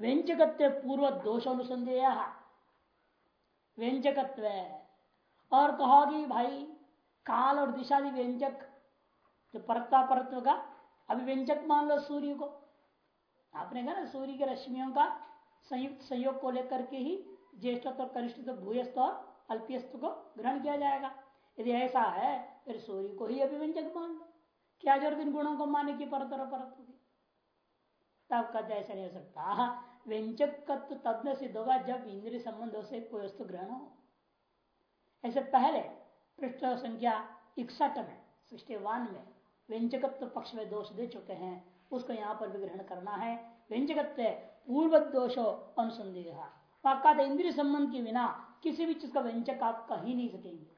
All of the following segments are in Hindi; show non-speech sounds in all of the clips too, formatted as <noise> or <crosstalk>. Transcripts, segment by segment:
व्यंजकत्व पूर्व दोष अनुसंधेय व्यंजकत्व। और कहोगी भाई, काल और दिशादि व्यंजक, जो परत्ता परत्व का अभिव्यंजक मान लो सूर्य को। आपने कहा ना, सूर्य के रश्मियों का संयुक्त संयोग को लेकर के ही ज्येष्ठत्व कनिष्ठ भूयस्थ और अल्पियस्त को ग्रहण किया जाएगा। यदि ऐसा है, फिर सूर्य को ही अभिव्यंजक मान लो। क्या ज़रूरत इन गुणों को मानने की परतर परत होगी? तब कहते ऐसा नहीं हो सकता। व्यंजक तब न सिद्ध होगा जब इंद्रिय संबंधों से कोई वस्तु ग्रहण हो। ऐसे पहले पृष्ठ संख्या इकसठ में, सृष्टि वन में व्यंजकत्व पक्ष में दोष दे चुके हैं, उसको यहाँ पर भी ग्रहण करना है। व्यंजकत्व पूर्व दोषो अनुसंदेह कहते इंद्रिय संबंध के बिना किसी भी चीज़ का व्यंजक आप कह नहीं सकेंगे।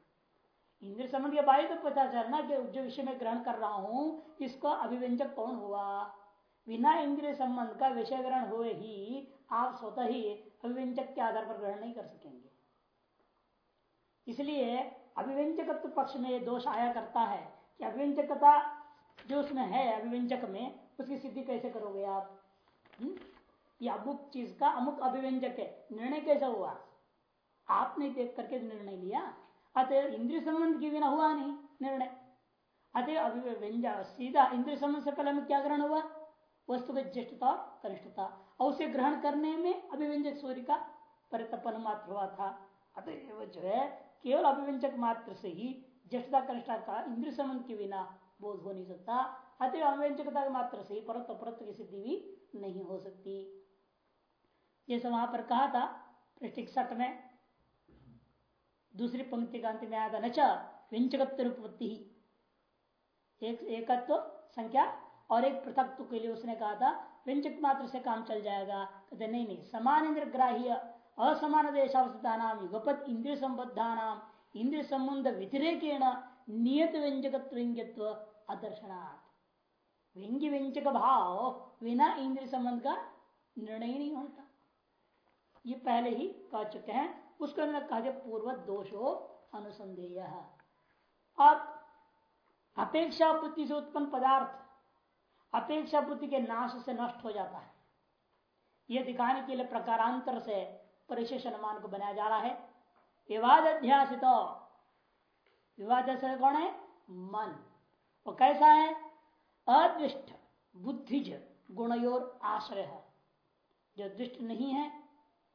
इंद्रिय संबंध के बारे तो पता चलना कि जो विषय में ग्रहण कर रहा हूँ, इसका अभिव्यंजक कौन हुआ? बिना इंद्रिय संबंध का विषय ग्रहण हुए ही आप स्वतः ही अभिव्यंजक के आधार पर ग्रहण नहीं कर सकेंगे। इसलिए अभिव्यंजक पक्ष में दोष आया करता है कि अभिव्यंजकता जो उसमें है, अभिव्यंजक में, उसकी सिद्धि कैसे करोगे आप? हम्म? ये अमुक चीज़ का अमुक अभिव्यंजक है। निर्णय कैसा हुआ? आपने देख करके निर्णय लिया। अतः इंद्रिय संबंध के बिना हुआ नहीं निर्णय। अतः अभिव्यंजक, सीधा इंद्रिय संबंध से पहले में क्या ग्रहण हुआ? वस्तु की ज्येष्ठता और कनिष्ठता और उसे ग्रहण करने में अभिव्यंजक सूर्य का परितपन मात्र हुआ था। अतः जो है, केवल अभिव्यंजक मात्र से ही ज्येष्ठता, कनिष्ठता का इंद्रिय संबंध के बिना बोध हो नहीं सकता। अतः अव्यंजकता मात्र से ही परत परत की सिद्धि भी नहीं हो सकती। जैसे वहाँ पर कहा था, पृष्ठिक सट में। दूसरी पंक्ति का अंत में आया था नचा व्यंजकत्व उत्पत्ति एक, एकत्व संख्या और एक पृथक के लिए उसने कहा था, व्यंजक मात्र से काम चल जाएगा। कहते, नहीं नहीं, समान इंद्र ग्राह्य असमान देशावस्था नाम युगपत इंद्रिय संबद्धा नाम इंद्रिय संबंध व्यतिरेकेण नियत व्यंजकत्व अदर्शनाथ व्यंग्य व्यंजक भाव बिना इंद्रिय संबंध का निर्णय नहीं होता। ये पहले ही कह चुके हैं। उसको अंदर कहा पूर्व दोषो अनुसंधेय। अब अपेक्षा से उत्पन्न पदार्थ अपेक्षा बुद्धि के नाश से नष्ट हो जाता है। यह दिखाने के लिए प्रकारांतर से परिशेष अनुमान को बनाया जा रहा है। विवाद अध्यासित। विवाद कौन है? मन। वो कैसा है? अदृष्ट, बुद्धिज, गुणयोर आश्रय है। जो दृष्ट नहीं है,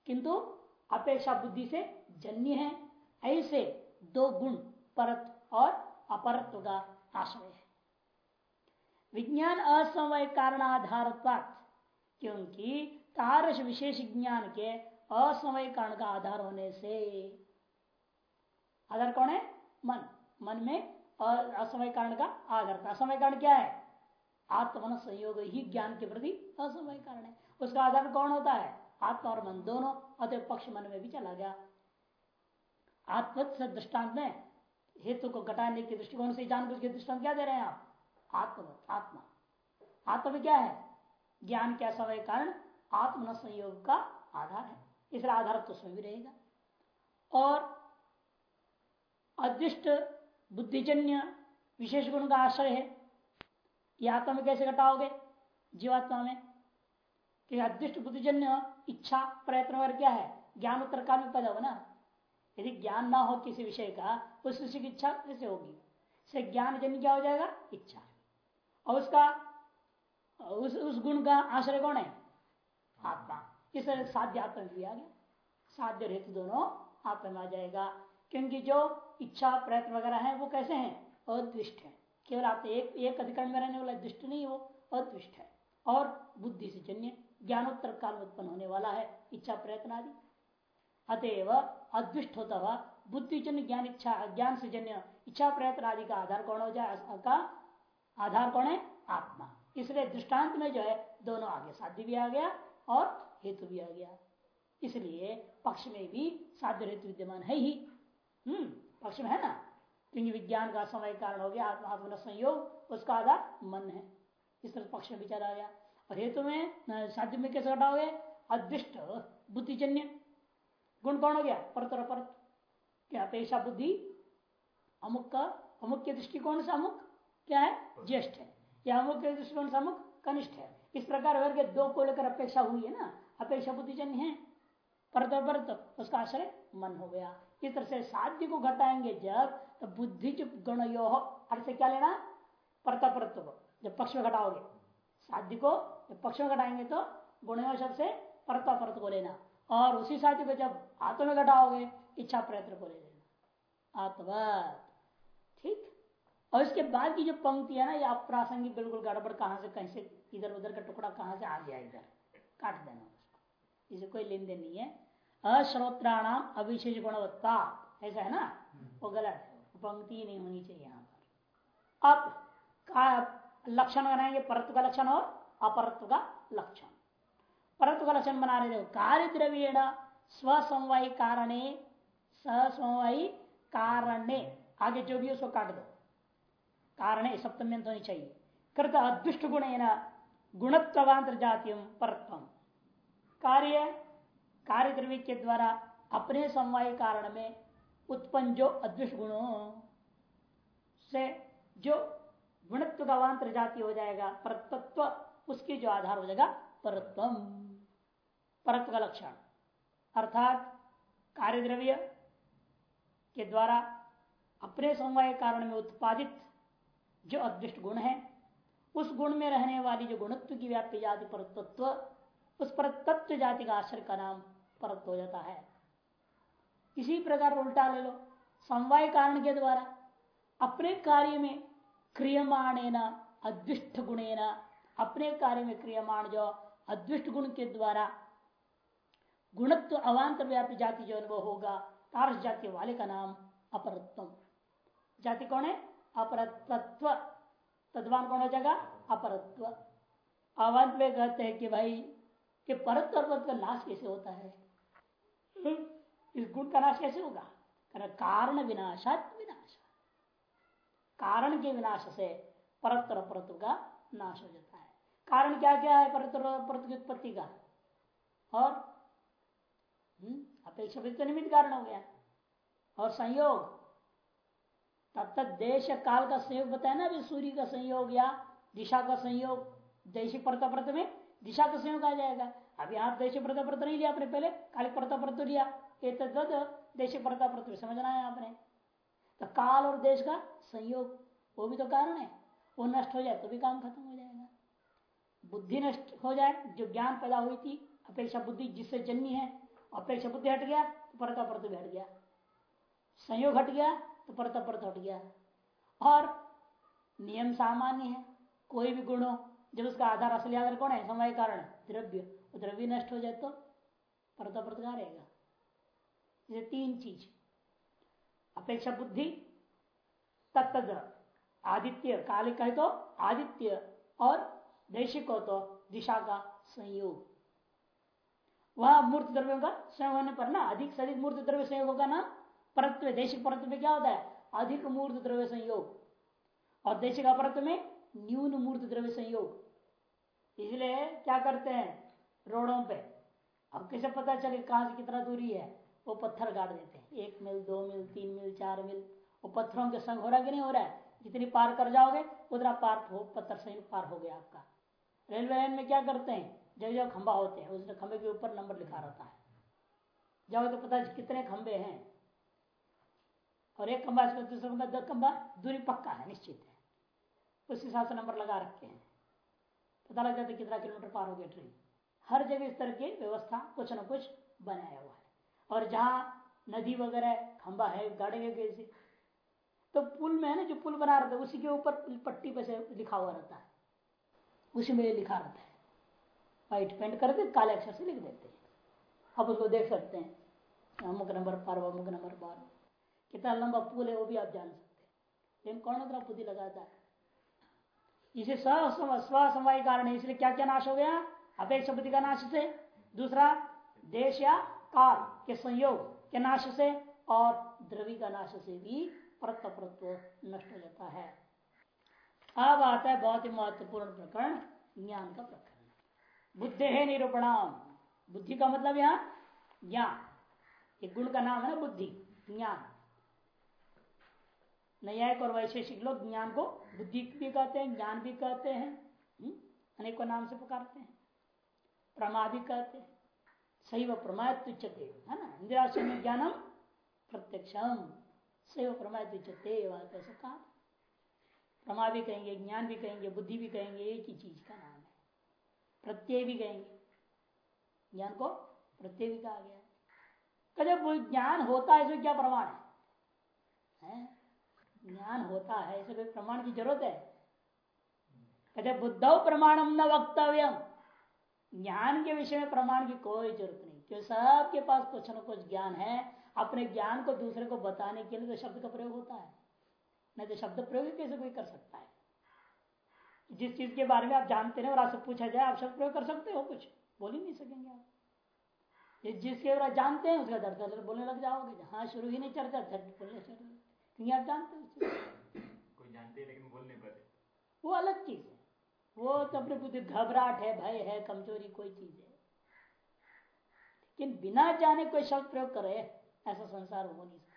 किंतु अपेक्षा बुद्धि से जन्य है, ऐसे दो गुण परत और अपरत्व का आश्रय विज्ञान असमय कारणाधार क्योंकि तारस विशेष ज्ञान के असमय कारण का आधार होने से। आधार कौन है? मन। मन में असमय कारण का आधार। था असमय कारण क्या है? आत्मन संयोग ही ज्ञान के प्रति असमय कारण है। उसका आधार कौन होता है? आत्मा और मन दोनों। अतः पक्ष मन में भी चला गया। आत्म दृष्टांत में हेतु को घटाने के दृष्टिकोण से जानबूझ के दृष्टांत क्या दे रहे हैं आप? आत्म, आत्मा। आत्मा क्या है? ज्ञान के असमय कारण आत्मन संयोग का आधार है। इसलिए आधार तो उसमें भी रहेगा। और अदृष्ट बुद्धिजन्य विशेष गुण का आश्रय है। यह आत्मा में कैसे घटाओगे? जीवात्मा में। कि अदृष्ट बुद्धिजन्य इच्छा, प्रयत्न वगैरह क्या है? ज्ञान उत्तर काल में पैदा हो ना यदि ज्ञान ना हो किसी विषय का, उस विषय की इच्छा कैसे होगी? ज्ञान जन्य क्या हो जाएगा? इच्छा। और उसका, उस उस गुण का आश्रय कौन है? आत्मा। इस तरह साध्य आत्मा भी आ गया। साध्य हेतु दोनों आत्मा में आ जाएगा। क्योंकि जो इच्छा, प्रयत्न वगैरह है, वो कैसे हैं? अदृष्ट है। केवल आप एक एक अधिकरण में रहने वाला दृष्ट नहीं वो, अदृष्ट है। और बुद्धि से जन्य, ज्ञानोत्तर काल में उत्पन्न होने वाला है, इच्छा, प्रयत्न आदि। अतएव अदृष्ट होता हुआ बुद्धि जन्य ज्ञान इच्छा, ज्ञान से जन्य, इच्छा, प्रयत्न आदि का आधार कौन हो जाए? का आधार कौन है? आत्मा। इसलिए दृष्टांत में जो है, दोनों आगे साध्य भी आ गया और हेतु भी आ गया। इसलिए पक्ष में भी साध्य हेतु विद्यमान है ही। हम्म पक्ष में है ना? क्योंकि विज्ञान का समय कारण हो गया, आत्मा आत्मा संयोग, उसका आधार मन है। इस तरह पक्ष में विचार आ गया। और हेतु में साध्य में कैसे घटाओगे अदृष्ट, बुद्धिजन्य। गुण कौन हो गया? परतर परत क्या? पेशा बुद्धि। अमुक का, अमुक के दृष्टिकोण से अमुक। क्या है? ज्येष्ठ है। या अमुक के दृष्टिकोण से अमुक कनिष्ठ है। इस प्रकार करके दो को लेकर अपेक्षा हुई है ना? अपेक्षा बुद्धिजन्य है। परत परत, उसका आश्रय मन हो गया। इस तरह से साध्य को घटाएँगे जब तो बुद्धि गुण यो अर्थ क्या लेना? परता परत्व को जब पक्ष में घटाओगे। साध्य को जब पक्ष में घटाएँगे तो गुणयो शब्द से परता परत को लेना। और उसी साध्य को जब आत्म में घटाओगे, इच्छा प्रयत्न को ले लेना। आत्मवत। ठीक? और इसके बाद की जो पंक्ति है ना ये अप्रासंगिक बिल्कुल गड़बड़ कहाँ से कहीं से इधर उधर का टुकड़ा कहाँ से आ गया इधर काट देना उसको इसे कोई लेन देन नहीं है। अश्रोत्राणाम अविशेष गुणवत्ता ऐसा है ना? वो गलत है। पंक्ति नहीं होनी चाहिए यहाँ पर। अब का लक्षण बनाएँगे परत्व का लक्षण और अपरत्व का लक्षण। परत्व का लक्षण बना रहे कार्य द्रव्यण स्वसमवायी कारणे ससमवायी कारणे। आगे जो भी उसको काट दो। कारणे सप्तम्य होनी चाहिए। कृत अदृष्ट गुण है ना गुणत्वांतर जातियों परत्व। कार्य कार्य द्रव्य के द्वारा अपने समवाय कारण में उत्पन्न जो अदृष्ट गुणों से जो गुणत्व का अवान्तर जाति हो जाएगा परतत्व उसकी जो आधार हो जाएगा, परत्व। परत्व का लक्षण। अर्थात कार्य द्रव्य के द्वारा अपने समवाय कारण में उत्पादित जो अदृष्ट गुण है, उस गुण में रहने वाली जो गुणत्व की व्याप्य जाति परतत्व उस पर तत्व जाति का आश्रय का नाम परत हो जाता है। इसी प्रकार उल्टा ले लो, समवाय कारण के द्वारा अपने कार्य में क्रियमाण अदृष्ट गुणेन, अपने कार्य में क्रियमाण जो अदृष्ट गुण के द्वारा गुणत्व अवान्तर व्यापी जाति जो अनुभव होगा, तारस जाति वाले का नाम अपरत्व। जाति कौन है? अपरत्व तद्वान कौन हो जाएगा? अपरत्व अवंत में कहते हैं कि भाई कि परत और का नाश कैसे होता है? इस गुण का नाश कैसे होगा? कारण विनाशात विनाश। कारण के विनाश से परत और परत्व का नाश हो जाता है। कारण क्या क्या है परत और परत की उत्पत्ति का? और? हम्म, अपेक्षा तो निमित्त कारण हो गया। और संयोग? तब तक देश काल का संयोग बताया ना, अभी सूर्य का संयोग या दिशा का संयोग। देशी परता परत में दिशा का संयोग आ जाएगा। अभी यहाँ देशी परता परत नहीं लिया आपने पहले कालिक परता परत लिया। देशी परता परत समझना है आपने। तो काल और देश का संयोग, वो भी तो कारण है। वो नष्ट हो जाए तो भी काम खत्म हो जाएगा। बुद्धि नष्ट हो जाए, जो ज्ञान पैदा हुई थी, अपेक्षा बुद्धि जिससे जन्मी है, अपेक्षा बुद्धि हट गया तो परता परत भी हट गया। संयोग हट गया तो परता परत हट गया। और नियम सामान्य है, कोई भी गुण हो, जब उसका आधार असली आधार कौन है? समय कारण, द्रव्य। द्रव्य नष्ट हो जाए तो परता परत कहा रहेगा। ये तीन चीज़। अपेक्षा बुद्धि तत्द आदित्य, कालिक कहे तो आदित्य, और दैशिक हो तो दिशा का संयोग। वह मूर्त द्रव्यों का संयोग होने पर ना, अधिक से अधिक मूर्त द्रव्य संयोग होगा ना परत्व, देशिक परत्व में क्या होता है? अधिक मूर्त द्रव्य संयोग। और देशिक अपरत्व में न्यून मूर्त द्रव्य संयोग। इसलिए क्या करते हैं? रोडों पे। अब कैसे पता चले कहाँ से कितना दूरी है? वो पत्थर गाड़ देते हैं। एक मिल, दो मिल, तीन मिल, चार मिल। वो पत्थरों के संग हो रहा कि नहीं हो रहा है? जितनी पार कर जाओगे, उतना पार हो, पत्थर सही पार हो गया आपका। रेलवे लाइन में क्या करते हैं? जब जब खंबा होते हैं। उस खंबे के ऊपर नंबर लिखा रहता है। जाओ तो पता कितने खंबे हैं। और एक खंबा दूसरा खंबा दो खंबा दूरी पक्का है, निश्चित है। उस हिसाब से नंबर लगा रखे हैं। पता लग जाता है कितना किलोमीटर पार हो गया ट्रेन। हर जगह इस तरह की व्यवस्था कुछ न कुछ बनाया हुआ है। और जहाँ नदी वगैरह खंबा है, गाड़ी में कैसे। तो पुल में है ना, जो पुल बना रहता है, उसी के ऊपर पट्टी पे से लिखा हुआ रहता है। उसी में लिखा रहता है। वाइट पेंट करके काले अक्षर से लिख देते हैं। आप उसको देख सकते हैं। अमुक नंबर पार, अमुक नंबर पार। कितना लंबा पुल है, वो भी आप जान सकते हैं। लेकिन कौन उतना बुद्धि लगाता है? इसे स्वसमवाय कारण है, इसलिए क्या क्या नाश हो गया? अपेक्षा बुद्धि का नाश से। दूसरा, देश या काल के संयोग के नाश से और द्रवी का नाश से भी परत्व परत्व नष्ट हो जाता है। अब आता है बहुत ही महत्वपूर्ण प्रकरण, ज्ञान का प्रकरण। बुद्धि है निरूपणाम। बुद्धि का मतलब यहाँ ज्ञान। एक गुण का नाम है ना बुद्धि, ज्ञान। न्यायिक और वैशेषिक लोग ज्ञान को बुद्धि भी कहते हैं ज्ञान भी कहते हैं हम्म? अनेकों नाम से पुकारते हैं। प्रमा भी कहते हैं। सही व प्रमाद है ना? इंदिराश्रम ज्ञानम प्रत्यक्षम। सही व प्रमाद कैसे कहा प्रमा भी कहेंगे ज्ञान भी कहेंगे बुद्धि भी कहेंगे एक ही चीज़ का नाम है। प्रत्यय भी कहेंगे। ज्ञान को प्रत्यय भी कहा गया कभी ज्ञान होता है इसमें क्या प्रमाण है, है? ज्ञान होता है, इसे कोई प्रमाण की ज़रूरत है? कहते बुद्ध प्रमाणम न वक्तव्यम ज्ञान के विषय में प्रमाण की कोई ज़रूरत नहीं। क्योंकि सबके पास कुछ न कुछ ज्ञान है। अपने ज्ञान को दूसरे को बताने के लिए तो शब्द का प्रयोग होता है। नहीं तो शब्द प्रयोग कैसे कोई कर सकता है? जिस चीज़ के बारे में आप जानते हैं और आपसे पूछा जाए, आप शब्द प्रयोग कर सकते हो कुछ। बोल ही नहीं सकेंगे आप। जिसके बारे जानते हैं, उसका दर्द बोलने लग जाओगे। हाँ शुरू ही नहीं चर्चा बोलने चल क्योंकि आप जानते हो कोई जानते हैं लेकिन बोलने पर। वो अलग चीज़ है। वो तो अपने बुद्धि घबराहट है भय है कमज़ोरी कोई चीज़ है। लेकिन बिना जाने कोई शब्द प्रयोग करे ऐसा संसार हो नहीं सकता।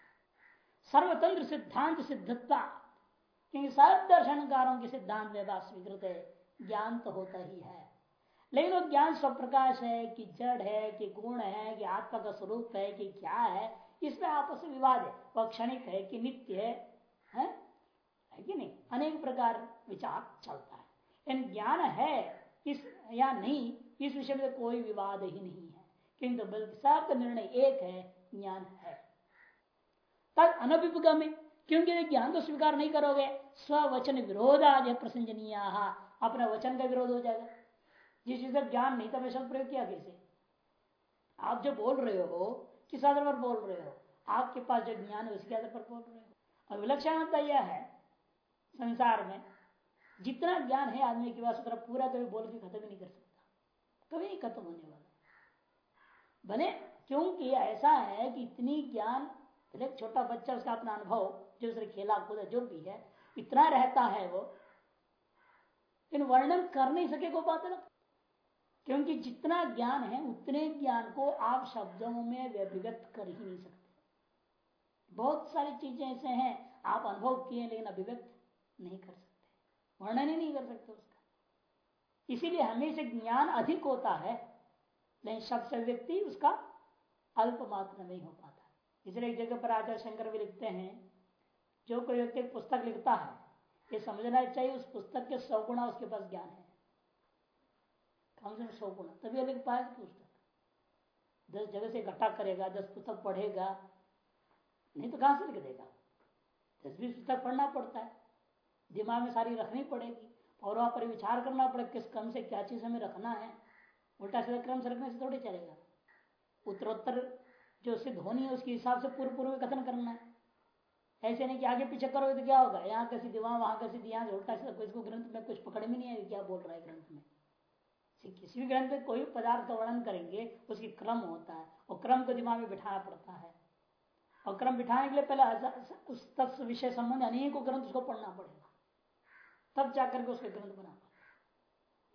सर्वतंत्र सिद्धांत सिद्धता क्योंकि सर्व दर्शनकारों के सिद्धांत में बात स्वीकृत है ज्ञान तो होता ही है। लेकिन वो ज्ञान स्वप्रकाश है कि जड़ है कि गुण है कि आत्मा का स्वरूप है कि क्या है इसमें आपस में विवाद है। वह क्षणिक है कि नित्य है, है? है कि नहीं? अनेक प्रकार विचार चलता है। लेकिन ज्ञान है इस या नहीं इस विषय में तो कोई विवाद ही नहीं है। किंतु बल्कि सबका निर्णय एक है ज्ञान है। तद अनभिगम क्योंकि ज्ञान तो स्वीकार नहीं करोगे स्ववचन विरोध आज प्रसंजनीय अपना वचन का विरोध हो जाएगा। जिस चीज़ ज्ञान नहीं था मैं शब्द प्रयोग किया कैसे? आप जो बोल रहे हो किस आधार पर बोल रहे हो? आपके पास जो ज्ञान है, उसके आधार पर बोल रहे हो। और विलक्षणता यह है, संसार में जितना ज्ञान है आदमी के पास, उतना पूरा कभी बोल के खत्म ही नहीं कर सकता। कभी नहीं खत्म होने वाला। बने क्योंकि ऐसा है कि इतनी ज्ञान एक छोटा बच्चा, उसका अपना अनुभव, जो उसने खेला, कूदा, जो भी है, इतना रहता है वो इन वर्णन कर नहीं सके को बात अलग। क्योंकि जितना ज्ञान है, उतने ज्ञान को आप शब्दों में व्यभिगत कर ही नहीं सकते। बहुत सारी चीज़ें ऐसे हैं, आप अनुभव किए लेकिन अभिव्यक्त नहीं कर सकते। वर्णन ही नहीं कर सकते उसका। इसीलिए हमेशा ज्ञान अधिक होता है, लेकिन शब्द से व्यक्ति उसका अल्प मात्र नहीं हो पाता। इसलिए एक जगह पर आचार्य शंकर भी लिखते हैं, जो कोई व्यक्ति पुस्तक लिखता है, ये समझना चाहिए उस पुस्तक के सौ गुणा उसके पास ज्ञान है। कम से कम सौ गुना तभी लिख पाएगा पुस्तक दस जगह से इकट्ठा करेगा, दस पुस्तक पढ़ेगा, नहीं तो कहाँ से लिख देगा? दस बीस पुस्तक पढ़ना पड़ता है, दिमाग में सारी रखनी पड़ेगी, और वहाँ पर विचार करना पड़ेगा किस क्रम से क्या चीज़ हमें रखना है, उल्टा सीधा क्रम से रखने से थोड़ी चलेगा। उत्तरोत्तर जो सिद्ध होनी है, उसके हिसाब से पूर्व पूर्व कथन करना है। ऐसे नहीं कि आगे पीछे करोगे तो क्या होगा? यहाँ कैसी दिवा वहाँ कैसी यहाँ उल्टा सीधा कोई ग्रंथ में कुछ पकड़ में नहीं है क्या बोल रहा है ग्रंथ में। किसी भी ग्रंथ में कोई पदार्थ का वर्णन करेंगे, उसकी क्रम होता है, और क्रम को दिमाग में बिठाना पड़ता है। और क्रम बिठाने के लिए पहले उस तत्व विषय संबंध अनेकों ग्रंथ उसको पढ़ना पड़ेगा। तब जाकर के उसके ग्रंथ बना।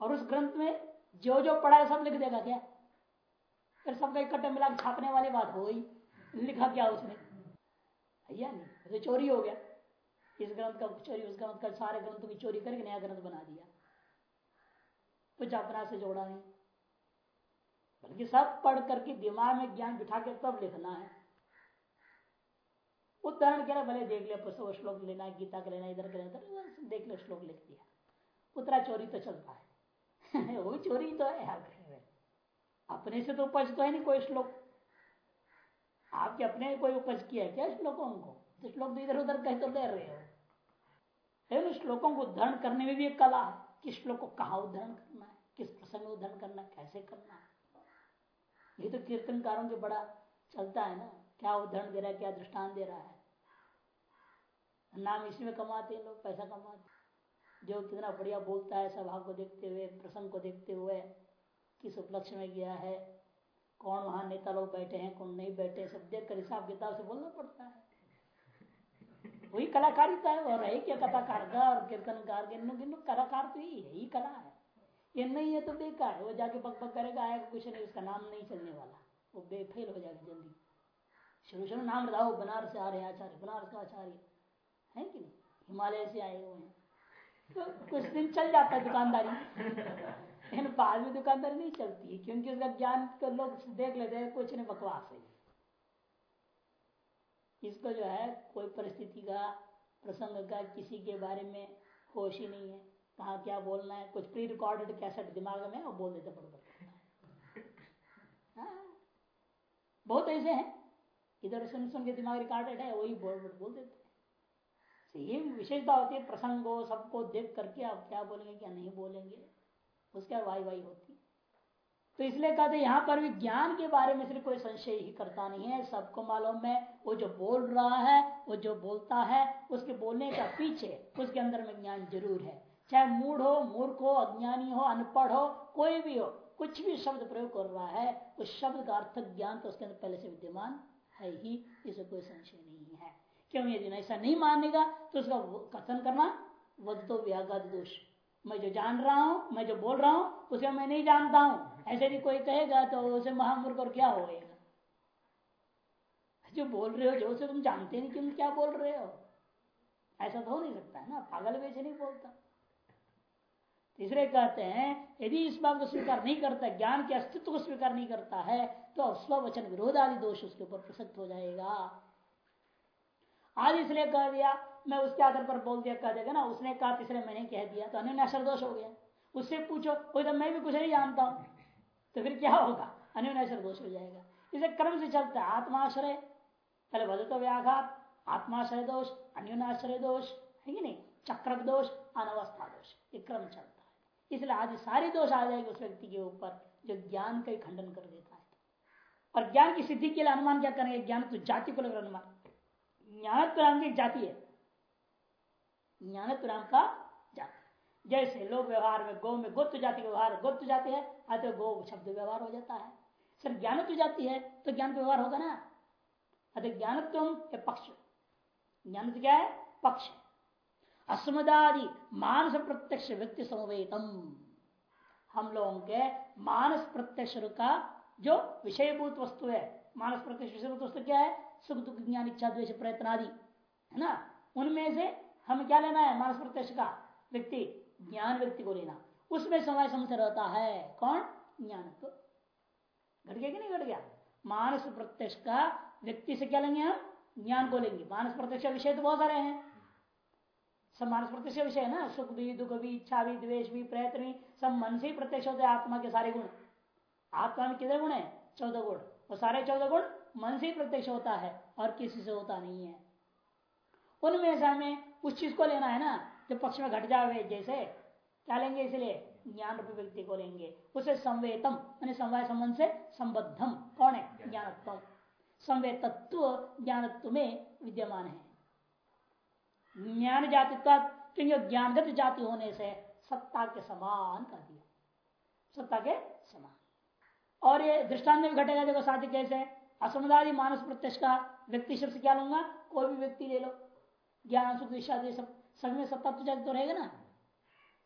और उस ग्रंथ में जो जो पढ़ा है सब लिख देगा क्या? फिर सबका इकट्ठे मिला छापने वाली बात हो गई। लिखा क्या उसने? या नहीं तो चोरी हो गया। इस ग्रंथ का चोरी, उस ग्रंथ का सारे ग्रंथों की चोरी करके नया ग्रंथ बना दिया। कुछ अपना से जोड़ा नहीं। बल्कि सब पढ़ करके दिमाग में ज्ञान बिठा के तब लिखना है। उदाहरण के लिए भले देख लिया पुस्तक श्लोक लेना गीता का लेना इधर का लेना देख लो, श्लोक लिख दिया। उतरा चोरी तो चलता है। <laughs> वो चोरी तो है अपने से तो उपज तो है नहीं कोई श्लोक। आपके अपने कोई उपज किया क्या श्लोकों को? तो श्लोक तो इधर उधर कहीं तो ले रहे हो। श्लोकों को उद्धरण करने में भी एक कला है। किस श्लोक को कहा उद्धरण करना है? किस प्रसंग में उद्धरण करना है? कैसे करना है? ये तो कीर्तनकारों के बड़ा चलता है ना। क्या उदाहरण दे रहा है, क्या दृष्टान दे रहा है? नाम इसी में कमाते हैं लोग, पैसा कमाते जो कितना बढ़िया बोलता है, सभा को देखते हुए, प्रसंग को देखते हुए, किस उपलक्ष्य में गया है, कौन वहाँ नेता लोग बैठे हैं, कौन नहीं बैठे सब देख कर हिसाब किताब से बोलना पड़ता है। वही कलाकारिता है, और है क्या कथाकार का, और कीर्तनकार कलाकार तो ही, यही कला है। ये नहीं है तो बेकार है, वो जाके पक पक करेगा, आएगा, कुछ नहीं, उसका नाम नहीं चलने वाला। वो बेफेल हो जाएगा जल्दी। शुरू शुरू नाम बताओ बनारस से आ रहे हैं आचार्य, बनारस का आचार्य। है कि नहीं? हिमालय से आए हुए हैं। तो कुछ दिन चल जाता है दुकानदारी। बाद में दुकानदारी नहीं चलती, क्योंकि उसका ज्ञान को लोग देख लेते हैं, कुछ नहीं, बकवास है। इसको जो है कोई परिस्थिति का, प्रसंग का किसी के बारे में होश ही नहीं है। कहा क्या बोलना है? कुछ प्री रिकॉर्डेड कैसेट दिमाग में और बोल देते बड़बड़ हाँ। बहुत ऐसे हैं। इधर सुन सुन के दिमाग रिकॉर्डेड है, वही बोल बोल देते ये विशेषता होती है, प्रसंग हो, सबको देख करके आप क्या बोलेंगे, क्या नहीं बोलेंगे, उसके वाई वाई होती तो इसलिए कहते यहाँ पर भी ज्ञान के बारे में सिर्फ़ कोई संशय ही करता नहीं है, सबको मालूम है। वो जो बोल रहा है, वो जो बोलता है, उसके बोलने का पीछे उसके अंदर में ज्ञान ज़रूर है। चाहे मूड हो, मूर्ख हो, अज्ञानी हो, अनपढ़ हो, कोई भी हो, कुछ भी शब्द प्रयोग कर रहा है, उस शब्द का अर्थ ज्ञान तो उसके अंदर पहले से विद्यमान है ही इसे कोई संशय नहीं है। क्यों? यदि ऐसा नहीं मानेगा तो उसका कथन करना वध तो व्याघात दोष। मैं जो जान रहा हूँ, मैं जो बोल रहा हूँ, उसे मैं नहीं जानता हूँ। ऐसे भी कोई कहेगा तो उसे महामूर्ख और क्या होगा जो बोल रहे हो, जो उसे तुम जानते नहीं तुम क्या बोल रहे हो। ऐसा तो हो नहीं सकता है ना, पागल वैसे नहीं बोलता। तीसरे कहते हैं, यदि इस बात को स्वीकार नहीं करता, ज्ञान के अस्तित्व को स्वीकार नहीं करता है तो स्ववचन विरोध आदि दोष उसके ऊपर प्रसक्त हो जाएगा। आज इसलिए कह दिया, मैं उसके आधार पर बोल दिया, कह देगा ना, उसने कहा, तीसरे मैंने कह दिया तो अन्य दोष हो गया। उससे पूछो, कोई तो मैं भी कुछ नहीं जानता हूँ तो फिर क्या होगा? अन्य दोष हो जाएगा। इसे क्रम से चलता है, आत्माश्रय पहले बदल तो व्याघात आत्माश्रय दोष अन्योनाश्रय दोष है कि नहीं? चक्रक दोष अनवस्था दोष ये क्रम चलता है। इसलिए आदि सारे दोष आ जाएगी उस व्यक्ति के ऊपर जो ज्ञान का खंडन कर देता है। और ज्ञान की सिद्धि के लिए अनुमान क्या करेंगे? ज्ञान तो जाति को लेकर अनुमान। ज्ञानत्व नाम की जाति है। ज्ञानत्व नाम का जाति। जैसे लोग व्यवहार में गो में गोत्व जाति व्यवहार गोत्व जाति है, अतः गो शब्द व्यवहार हो जाता है। सर, ज्ञानत्व जाति है तो ज्ञान व्यवहार होगा ना? अतः ज्ञानत्व पक्ष ज्ञान क्या है पक्ष अस्मदादि मानस प्रत्यक्ष व्यक्ति समवेतम हम लोगों के मानस प्रत्यक्ष का जो विषयभूत वस्तु है मानस प्रत्यक्ष विषयभूत वस्तु क्या है सुख दुख ज्ञान इच्छा द्वेष प्रयत्न आदि है ना उनमें से हमें क्या लेना है मानस प्रत्यक्ष का व्यक्ति ज्ञान व्यक्ति को लेना उसमें समय समझ रहता है कौन ज्ञान घट गया कि नहीं घट गया मानस प्रत्यक्ष का व्यक्ति से क्या लेंगे हम ज्ञान को लेंगे। मानस प्रत्यक्ष विषय तो बहुत सारे हैं। सब मानस प्रत्यक्ष विषय है ना? सुख भी दुख भी इच्छा भी द्वेश भी प्रयत्न भी सब मन से ही प्रत्यक्ष होते हैं आत्मा के सारे गुण। आत्मा में कितने गुण है? चौदह गुण। और सारे चौदह गुण मन से ही प्रत्यक्ष होता है और किसी से होता नहीं है। उनमें से हमें उस चीज़ को लेना है ना जो पक्ष में घट जावे जैसे। क्या लेंगे इसलिए? ज्ञान रूपी व्यक्ति को लेंगे। उसे संवेतम मैंने समवाय संबंध से संबद्धम। कौन है? ज्ञानत्व संवेतत्व ज्ञानत्व में विद्यमान है। ज्ञान जाति क्योंकि ज्ञानगत जाति होने से सत्ता के समान कर दिया। सत्ता के समान। और ये दृष्टांत में घटेगा, देखो साथी कैसे असमुदाय मानस प्रत्यक्ष का व्यक्ति शब्द क्या लूँगा? कोई भी व्यक्ति ले लो। ज्ञान, सुख दिशा सब, सभी में सत्ता जाति तो रहेगा ना?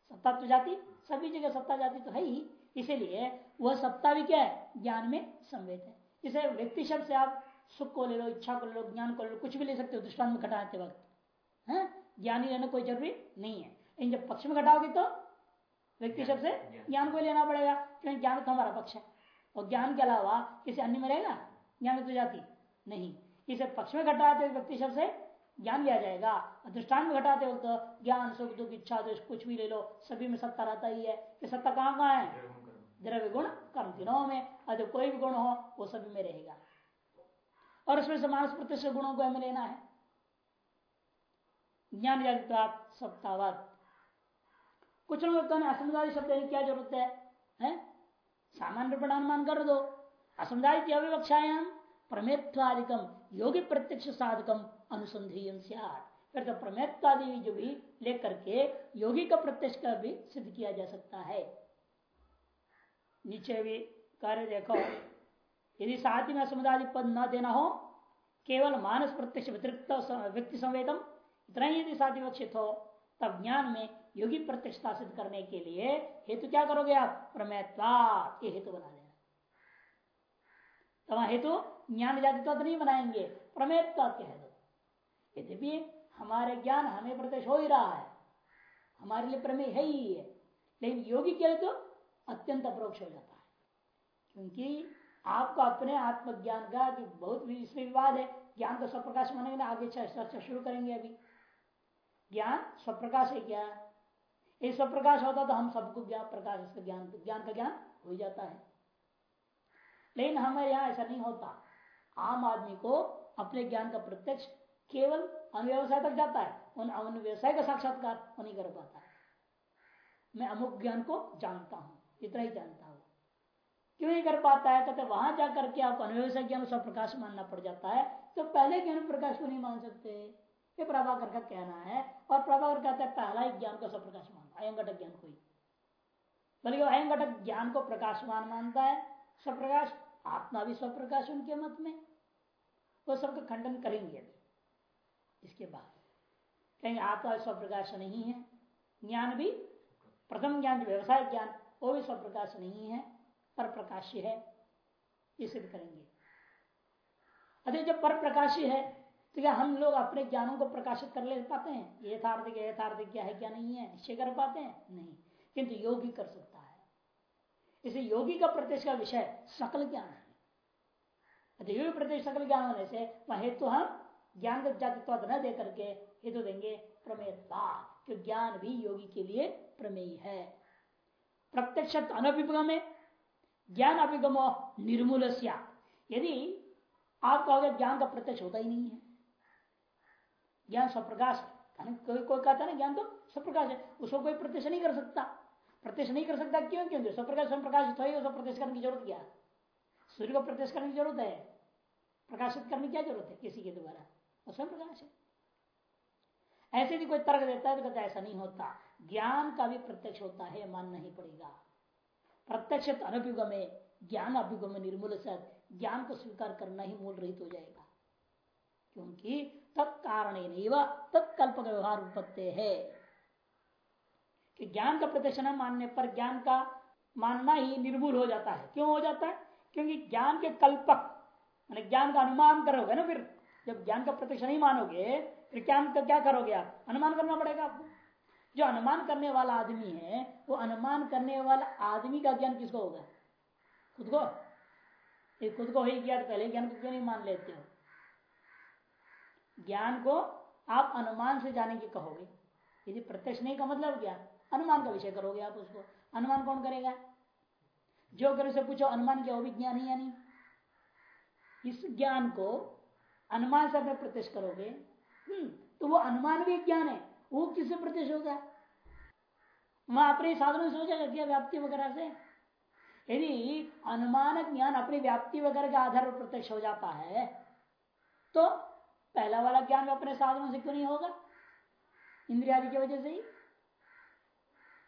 सत्ता जाति, सभी जगह सत्ता जाति तो है ही। इसीलिए वह सत्ता भी क्या है? ज्ञान में संवेद है। इसे व्यक्ति शब्द से आप सुख को ले लो इच्छा को ले लो ज्ञान को ले लो कुछ भी ले सकते हो दृष्टान में घटाते वक्त। है? ज्ञानी लेना कोई ज़रूरी नहीं है। लेकिन जब पक्ष में घटाओगे तो व्यक्ति शब्द से ज्ञान। को लेना पड़ेगा क्योंकि ज्ञान तो हमारा पक्ष है। और ज्ञान के अलावा किसी अन्य में रहेगा? ज्ञान तो जाती नहीं। इसे पक्ष में घटाते व्यक्ति शब्द से ज्ञान लिया जाएगा। दृष्टान में घटाते वक्त ज्ञान सुख दुख इच्छा दोष कुछ भी ले लो सभी में सत्ता रहता ही है। कि सत्ता कहाँ कहाँ है द्रव्य गुण कर्म। तीनों में। अगर कोई भी गुण हो वो सभी में रहेगा। और उसमें से मानस प्रतिष्ठ गुणों को हमें लेना है। ज्ञान जागृत सप्तावत कुछ लोग कहते असमदारी शब्द की क्या ज़रूरत है, है? सामान्य अनुमान कर दो। असमदाय की अविवक्षायाम प्रमेत्वादिकम योगी प्रत्यक्ष साधकम अनुसंधीय फिर तो प्रमेत्वादि जो भी लेकर के योगी का प्रत्यक्ष का भी सिद्ध किया जा सकता है। नीचे भी कार्य देखो। यदि साथ में असमुदाय पद न देना हो, केवल मानस प्रत्यक्ष व्यतिरिक्त व्यक्ति संवेदम, इतना ही यदि साथ विवक्षित हो, तब ज्ञान में योगी प्रत्यक्षता सिद्ध करने के लिए हेतु क्या करोगे आप? प्रमेत्वा ये हेतु बना देना। तो हेतु ज्ञान जातित्व तो नहीं बनाएँगे प्रमेत्व कह दो। यद्यपि हमारे ज्ञान हमें प्रत्यक्ष हो ही रहा है, हमारे लिए प्रमेय है ही है, लेकिन योगी के लिए तो अत्यंत अप्रोक्ष हो जाता है, क्योंकि आपको अपने आत्मज्ञान का बहुत इसमें विवाद है, ज्ञान को स्वप्रकाश मानेंगे ना आगे चर्चा शुरू करेंगे अभी। ज्ञान स्वप्रकाश है क्या? ये स्वप्रकाश होता तो हम सबको ज्ञान प्रकाश ज्ञान ज्ञान का ज्ञान हो जाता है। लेकिन हमारे यहाँ ऐसा नहीं होता। आम आदमी को अपने ज्ञान का प्रत्यक्ष केवल अनुव्यवसाय तक जाता है। उन अनुव्यवसाय का साक्षात्कार नहीं कर पाता मैं अमुक ज्ञान को जानता हूँ, इतना ही जानता क्यों नहीं कर पाता है? कहते वहाँ जाकर के आपको अनुव्यवसाय ज्ञान सब प्रकाश मानना पड़ जाता है। तो पहले ज्ञान प्रकाश को नहीं मान सकते। ये प्रभाकर का कहना है। और प्रभाकर कहते हैं, पहला ही ज्ञान को सब प्रकाश मानता अयम घटक ज्ञान को ही। बल्कि अयम घटक ज्ञान को प्रकाशमान मानता है। स्वप्रकाश, आत्मा भी स्वप्रकाश उनके मत में। वो सबका खंडन करेंगे। इसके बाद कहेंगे, आत्मा स्वप्रकाश नहीं है। ज्ञान भी, प्रथम ज्ञान जो व्यवसाय ज्ञान, वो भी स्वप्रकाश नहीं है। पर प्रकाशी है इसे भी करेंगे। अरे जब पर प्रकाशी है तो क्या हम लोग अपने ज्ञानों को प्रकाशित कर ले पाते हैं? यथार्थिक यथार्थिक क्या है, क्या नहीं है? निश्चय कर पाते हैं? नहीं। किंतु योगी कर सकता है। इसे योगी का प्रत्यक्ष का विषय, सकल ज्ञान है। योगी प्रत्यक्ष, सकल ज्ञान होने से वह हेतु हम ज्ञान का जातित्व न दे करके हेतु देंगे प्रमेयता कि ज्ञान भी योगी के लिए प्रमेय है। प्रत्यक्ष अनभिगम ज्ञान अभिगम निर्मूल यदि आप कहोगे ज्ञान का प्रत्यक्ष होता ही नहीं है। ज्ञान स्वप्रकाश है। कोई कोई कहता ना, ज्ञान तो स्वप्रकाश है। उसको कोई प्रत्यक्ष नहीं कर सकता। प्रत्यक्ष नहीं कर सकता क्यों? क्यों? स्वप्रकाश, स्वप्रकाशित हो, उसको प्रत्यक्ष करने की ज़रूरत क्या सूर्य को प्रत्यक्ष करने की ज़रूरत है। प्रकाशित करने की क्या ज़रूरत है? किसी के द्वारा। स्वयं प्रकाश है। ऐसे भी कोई तर्क देता है तो कहता ऐसा नहीं होता। ज्ञान का भी प्रत्यक्ष होता है, मानना ही पड़ेगा। प्रत्यक्ष अनभिगम, ज्ञान अभिगम निर्मूल ज्ञान को स्वीकार करना ही मूल रहित हो जाएगा। क्योंकि तत्कारण तत्कल्प व्यवहार उपत्ति है। कि ज्ञान का प्रत्यक्ष न मानने पर ज्ञान का मानना ही निर्मूल हो जाता है। क्यों हो जाता है? क्योंकि ज्ञान के कल्पक मैंने ज्ञान का अनुमान करोगे ना फिर, जब ज्ञान का प्रत्यक्ष नहीं मानोगे, फिर ज्ञान का क्या करोगे आप? अनुमान करना पड़ेगा आपको। जो अनुमान करने वाला आदमी है, वो अनुमान करने वाला आदमी का ज्ञान किसको होगा? खुद को। ये खुद को ही ज्ञान पहले ज्ञान को क्यों नहीं मान लेते हो? ज्ञान को आप अनुमान से जाने की कहोगे। यदि प्रत्यक्ष नहीं का मतलब क्या? अनुमान का विषय करोगे आप उसको। अनुमान कौन करेगा? जो करो से पूछो, अनुमान क्या? वो भी ज्ञान ही या नहीं। इस ज्ञान को अनुमान से अपने प्रत्यक्ष करोगे हम्म तो वो अनुमान भी ज्ञान है। वो किससे प्रत्यक्ष होगा? वहाँ अपने साधनों से हो जाएगा क्या व्याप्ति वगैरह से। यदि अनुमान ज्ञान अपनी व्याप्ति वगैरह के आधार पर प्रत्यक्ष हो जाता है तो पहला वाला ज्ञान अपने साधनों से क्यों नहीं होगा? इंद्रिया की वजह से ही।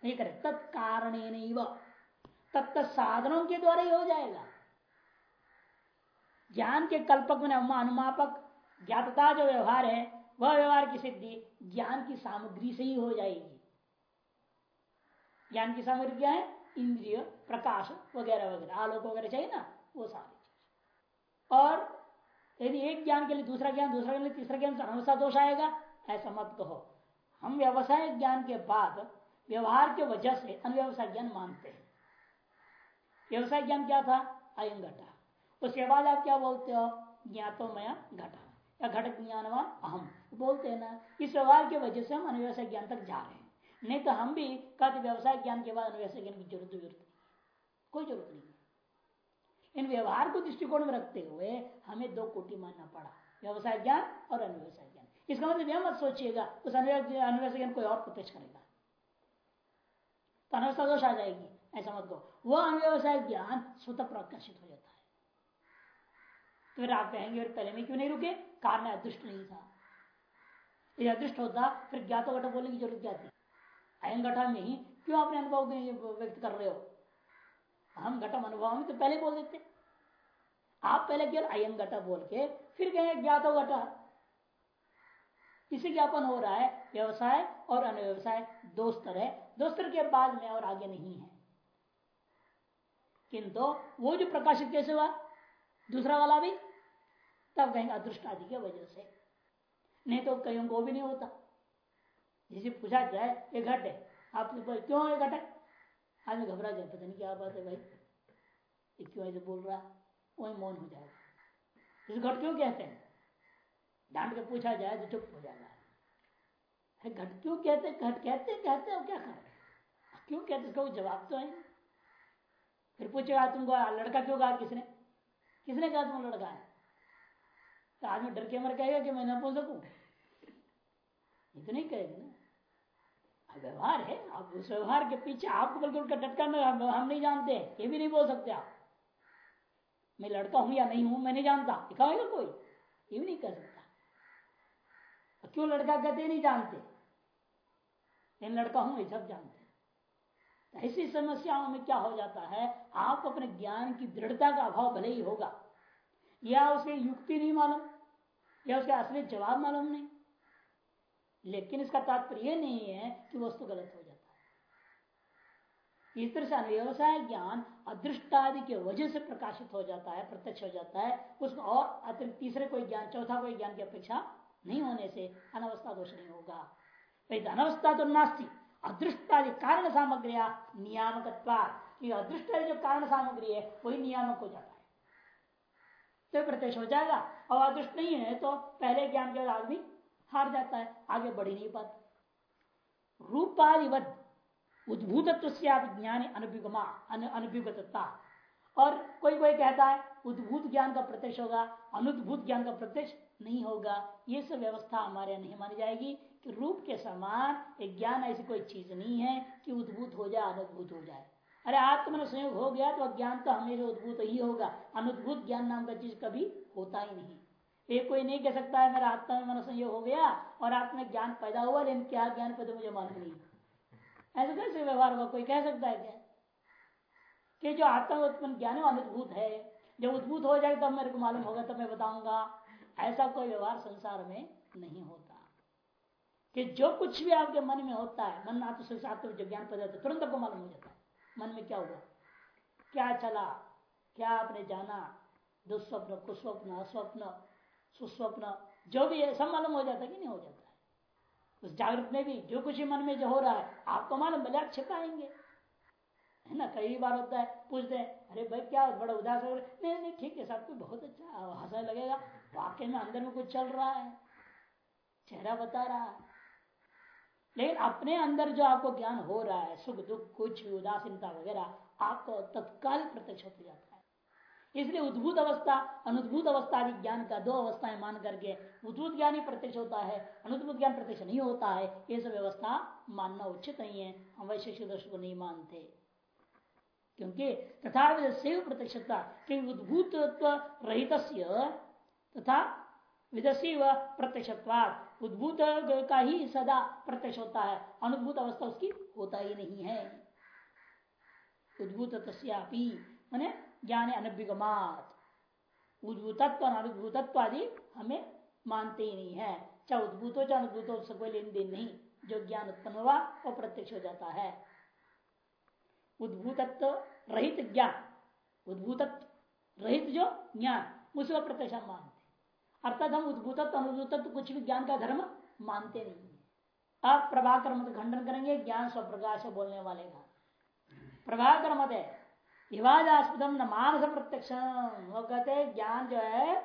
नहीं करे तत्कारण नहीं तत्त साधनों के द्वारा ही हो जाएगा। ज्ञान के कल्पक में अनुमापक, ज्ञातता जो व्यवहार है वह व्यवहार की सिद्धि ज्ञान की सामग्री से ही हो जाएगी। ज्ञान की सामग्री क्या है? इंद्रिय, प्रकाश वगैरह वगैरह, आलोक वगैरह चाहिए ना, वो सारी चीज़। और यदि एक ज्ञान के लिए दूसरा ज्ञान, दूसरा के लिए तीसरा ज्ञान हमेशा दोष आएगा, ऐसा मत कहो। हम व्यवसाय ज्ञान के बाद व्यवहार के वजह से अनव्यवसाय ज्ञान मानते हैं। व्यवसाय ज्ञान क्या था? अयम घटा उसके बाद आप क्या बोलते हो? ज्ञातो मया घटा। या घट ज्ञानवान अहम बोलते हैं ना, इस व्यवहार की वजह से हम अनुव्यवसाय ज्ञान तक जा रहे हैं। नहीं तो हम भी कहते व्यवसाय ज्ञान के बाद अनव्यवसाय ज्ञान की ज़रूरत ज़रूरत कोई ज़रूरत नहीं इन व्यवहार को दृष्टिकोण में रखते हुए हमें दो कोटि मानना पड़ा, व्यवसाय ज्ञान और अनुव्यवसाय ज्ञान। इसका मतलब यह मत सोचिएगा, उस अनव्यवसाय ज्ञान कोई और प्रत्यक्ष करेगा। तो अनवस्था दोष आ जाएगी, ऐसा मत कहो। वह अनव्यवसाय ज्ञान स्वतः प्रकाशित हो जाता है। तो फिर आप कहेंगे पहले में क्यों नहीं रुके? कारण अदृष्ट नहीं था। यदि अदृष्ट होता, फिर ज्ञातो घटा बोलने की ज़रूरत क्या थी अयम घटा में ही क्यों अपने अनुभव व्यक्त कर रहे हो? हम घटम अनुभव में तो पहले बोल देते। आप पहले केवल अयम घटा बोल के फिर कहेंगे, ज्ञातो घटा इसे ज्ञापन हो रहा है, व्यवसाय और अनव्यवसाय। दो स्तर है। दो स्तर के बाद में और आगे नहीं है। किंतु वो जो प्रकाशित कैसे हुआ? दूसरा वाला भी, तब कहेंगे अदृष्ट आदि की वजह से। नहीं तो कहीं को भी नहीं होता। जिसे पूछा जाए, ये घट है। आप क्यों ये घट है? आदमी घबरा जाए, पता नहीं क्या बात है भाई। ये क्यों ऐसे बोल रहा? वही मौन हो जाएगा। इस घट क्यों कहते हैं? डांट के पूछा जाए तो चुप हो जाएगा। घट क्यों कहते घट कहते कहते हो क्या करें? क्यों कहते कोई जवाब तो है फिर पूछेगा तुमको लड़का क्यों कहा किसने? किसने कहा तुम लड़का? है तो आदमी डर के मर कहेगा कि मैं ना बोल सकू। ये तो नहीं कहेगा ना। व्यवहार है आप उस व्यवहार के पीछे आपको बिल्कुल का डटका हम नहीं जानते, ये भी नहीं बोल सकते आप। मैं लड़का हूँ या नहीं हूँ, मैं नहीं जानता। दिखाएगा कोई? ये भी नहीं कह सकता। क्यों लड़का कहते नहीं जानते? लेकिन लड़का हूँ, ये सब जानते ऐसी समस्याओं में क्या हो जाता है? आप अपने ज्ञान की दृढ़ता का अभाव भले ही होगा। या उसे युक्ति नहीं मालूम, या उसका असली जवाब मालूम नहीं। लेकिन इसका तात्पर्य नहीं है कि वस्तु गलत हो जाता है। इस तरह से व्यवसाय ज्ञान अदृष्टादि के वजह से प्रकाशित हो जाता है, प्रत्यक्ष हो जाता है। उसको और अतिरिक्त तीसरे कोई ज्ञान, चौथा कोई ज्ञान की अपेक्षा नहीं होने से अनवस्था दोष नहीं होगा। अनवस्था तो नास्ती अदृष्टादि कारण सामग्री नियामक अदृष्ट जो कारण सामग्री है, वही नियामक हो जाता है। तो प्रत्यक्ष हो जाएगा। और अदृष्ट नहीं है तो पहले ज्ञान के आदमी हार जाता है, आगे बढ़ ही नहीं पाता। रूपाधिवत उद्भूतत्व से आप ज्ञान अनुभुगमा अनुभुगतता और कोई कोई कहता है, उद्भूत ज्ञान का प्रत्यक्ष होगा, अनुद्भूत ज्ञान का प्रत्यक्ष नहीं होगा। ये सब व्यवस्था हमारे नहीं मानी जाएगी। रूप के समान एक ज्ञान ऐसी कोई चीज़ नहीं है कि उद्भूत हो जाए, अनुद्भूत हो जाए। अरे आत्म संयोग हो गया तो ज्ञान तो हमेशा उद्भूत ही होगा। अनुद्भूत ज्ञान नाम का चीज़ कभी होता ही नहीं। ये कोई नहीं कह सकता है, मेरा आत्मा में मन संयोग हो गया और आत्मा ज्ञान पैदा हुआ, लेकिन क्या ज्ञान पैदा मुझे मालूम नहीं। ऐसा कैसे व्यवहार होगा? कोई कह सकता है क्या? कि जो आत्मा उत्पन्न ज्ञान है अनुद्भूत है। जब उद्भूत हो जाए तब मेरे को मालूम होगा, तब मैं बताऊँगा। ऐसा कोई व्यवहार संसार में नहीं होता। कि जो कुछ भी आपके मन में होता है, मन आत्म जो ज्ञान पैदा तुरंत आपको मालूम हो जाता है। मन में क्या हुआ? क्या चला? क्या आपने जाना? दुस्वप्न, कुस्वप्न, अस्वप्न, सुस्वप्न, जो भी है, सब मालूम हो जाता है कि नहीं हो जाता है। उस जागृत में भी जो कुछ मन में जो हो रहा है, आपको मालूम, भले आप छिपाएँगे है ना? कई बार होता है, पूछते हैं, अरे भाई, क्या बड़ा उदास हो नहीं नहीं, ठीक है, सब कुछ बहुत अच्छा हंसने लगेगा वाक्य में अंदर में कुछ चल रहा है, चेहरा बता रहा है लेकिन अपने अंदर जो आपको ज्ञान हो रहा है, सुख, दुख, कुछ उदासीनता वगैरह, आपको तत्काल प्रत्यक्ष होते जाता है। इसलिए उद्भूत अवस्था, अनुद्भूत अवस्था आदि ज्ञान का दो अवस्थाएँ मान करके उद्भूत ज्ञान ही प्रत्यक्ष होता है, अनुद्भूत ज्ञान प्रत्यक्ष नहीं होता है, ये सब व्यवस्था मानना उचित नहीं है, हम वैशिष्ट दर्शन को नहीं मानते। क्योंकि तथा प्रत्यक्षता, कि उद्भूत रहित तथा विदसी व प्रत्यक्षत्वाद उद्भूत का ही सदा प्रत्यक्ष होता है। अनुद्भूत अवस्था उसकी होता ही नहीं है। उद्भूत मैंने ज्ञान अनभिगमात। उद्भूतत्व अनुद्भूतत्व आदि हमें मानते ही नहीं है। चाहे उद्भूत हो चाहे अनुभूत उससे कोई लेन देन नहीं। जो ज्ञान उत्पन्न हुआ, वो प्रत्यक्ष हो जाता है। उद्भूतत्व रहित ज्ञान। उद्भूतत्व रहित जो ज्ञान उसको प्रत्यक्ष मानते अर्थात हम उद्भूतत्व अनुद्भूतत्व कुछ भी ज्ञान का धर्म मानते नहीं अब प्रभाकर मत खंडन करेंगे, ज्ञान स्व स्वप्रकाश बोलने वाले का। प्रभाकर मत है विवादास्पद न मानस प्रत्यक्ष कहते ज्ञान जो है,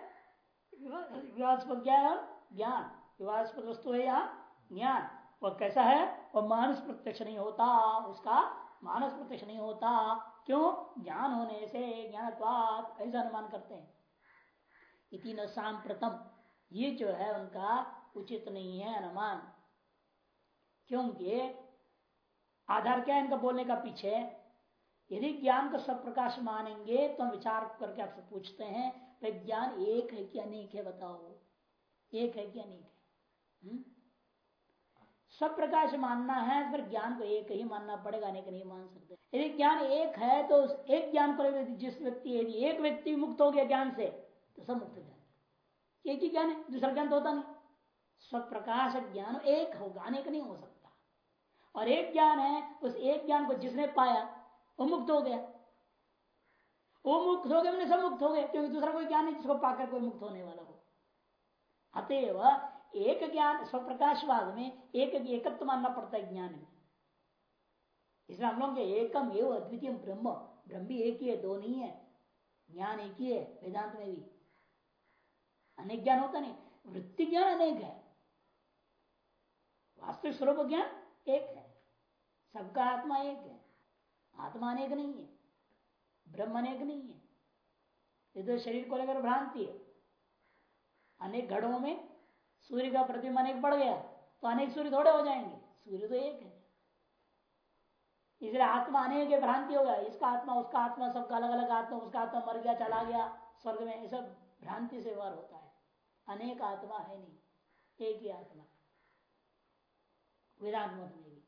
विवादास्पद है? ज्ञान। विवादास्पद वस्तु है यहाँ, ज्ञान। वह कैसा है? वह मानस प्रत्यक्ष नहीं होता, उसका मानस प्रत्यक्ष नहीं होता। क्यों? ज्ञान होने से ज्ञान ऐसा अनुमान करते हैं। इति न सांप्रतम। ये जो है उनका उचित नहीं है अनुमान। क्योंकि आधार क्या है इनका बोलने का पीछे? यदि ज्ञान को सब प्रकाश मानेंगे तो हम विचार करके आपसे पूछते हैं, भाई ज्ञान एक है कि अनेक है बताओ? एक है कि अनेक है? हम्म? सब प्रकाश मानना है फिर ज्ञान को एक ही मानना पड़ेगा, अनेक नहीं मान सकते। यदि ज्ञान एक है तो उस एक ज्ञान को जिस व्यक्ति, यदि एक व्यक्ति मुक्त हो गया ज्ञान से तो सब मुक्त हो जाएँगे एक ही ज्ञान है, दूसरा ज्ञान तो होता नहीं। स्वप्रकाश ज्ञान एक होगा, अनेक नहीं हो सकता। और एक ज्ञान है, उस एक ज्ञान को जिसने पाया, वो मुक्त हो गया। वो मुक्त हो गया मैंने सब मुक्त हो गए, क्योंकि दूसरा कोई ज्ञान नहीं, जिसको पाकर कोई मुक्त होने वाला हो। अतएव एक ज्ञान स्वप्रकाशवाद में एक एकत्व मानना पड़ता है ज्ञान में। इसलिए हम लोग एकम एवं अद्वितीय ब्रह्म ब्रह्म भी एक ही है, दो नहीं है। ज्ञान एक ही है, वेदांत में भी। अनेक ज्ञान होता नहीं, वृत्ति ज्ञान अनेक है। वास्तविक स्वरूप ज्ञान एक है। सबका आत्मा एक है। आत्मा अनेक नहीं है, ब्रह्म अनेक नहीं है। ये तो शरीर को लेकर भ्रांति है। अनेक घड़ों में सूर्य का प्रतिमा अनेक बढ़ गया तो अनेक सूर्य थोड़े हो जाएँगे। सूर्य तो एक है। इसलिए आत्मा अनेक भ्रांति हो गया। इसका आत्मा, उसका आत्मा, सबका अलग अलग आत्मा, उसका आत्मा मर गया, चला गया, स्वर्ग में, ये सब भ्रांति से व्यवहार होता है। अनेक आत्मा है नहीं, एक ही आत्मा। वेदांत मत में भी।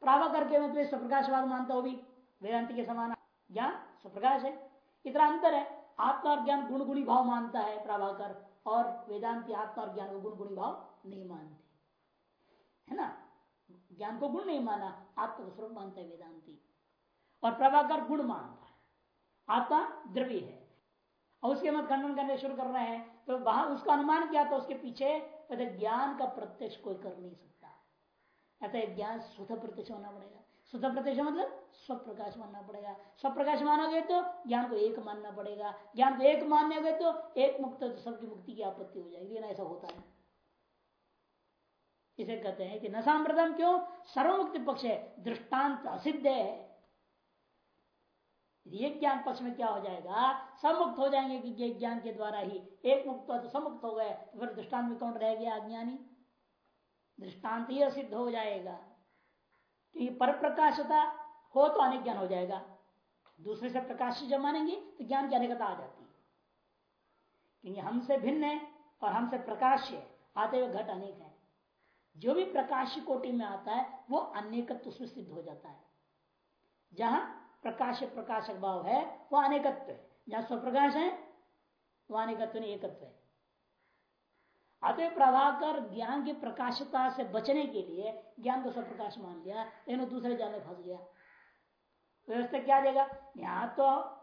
प्रावा करके मैं तुम्हें स्वप्रकाशवाद मानता हूँ भी। वेदांति के समान ज्ञान स्वप्रकाश है। इतना अंतर है। आत्मा और ज्ञान गुण गुणी भाव मानता है प्रभाकर और वेदांति आत्मा और ज्ञान को गुण गुणी भाव नहीं मानते। है ना? ज्ञान को गुण नहीं माना, आत्मा को स्वरूप मानता है वेदांति। और प्रभाकर गुण मानता है। आत्मा द्रव्य है। और उसके मत खंडन करने शुरू कर रहे हैं। तो वहाँ उसका अनुमान किया तो उसके पीछे ज्ञान का प्रत्यक्ष कोई कर नहीं सकता। अतः ज्ञान स्वतः प्रत्यक्ष होना पड़ेगा। स्वतः प्रत्यक्ष मतलब स्वप्रकाश मानना पड़ेगा। स्वप्रकाश मानोगे तो ज्ञान को एक मानना पड़ेगा। ज्ञान को एक मानने गए तो एक मुक्त तो सबकी मुक्ति की आपत्ति हो जाएगी। ना ऐसा होता है इसे कहते हैं कि न सांप्रतम क्यों? सर्वमुक्ति पक्ष है, दृष्टांत असिद्ध है। ये ज्ञान पक्ष में क्या हो जाएगा? सब मुक्त हो जाएँगे कि ये ज्ञान के द्वारा ही एक मुक्त तो सब मुक्त हो गए तो फिर दृष्टांत में कौन रह गया अज्ञानी? दृष्टांत ही असिद्ध हो जाएगा। क्योंकि पर प्रकाशता हो तो अनेक ज्ञान हो जाएगा। दूसरे से प्रकाश जब मानेंगे तो ज्ञान की अनेकता आ जाती है। क्योंकि हमसे भिन्न है और हमसे प्रकाश है, आते हुए घट अनेक है। जो भी प्रकाश कोटि में आता है, वो अनेकत्व सिद्ध हो जाता है। जहाँ प्रकाश प्रकाशक भाव है, वह अनेकत्व है। जहाँ स्वप्रकाश है, वह अनेकत्व नहीं, एकत्व है। अतः प्रभाकर ज्ञान की प्रकाशता से बचने के लिए ज्ञान को स्वप्रकाश मान लिया, लेकिन दूसरे जाल में फंस गया। व्यवस्था क्या देगा? यहाँ तो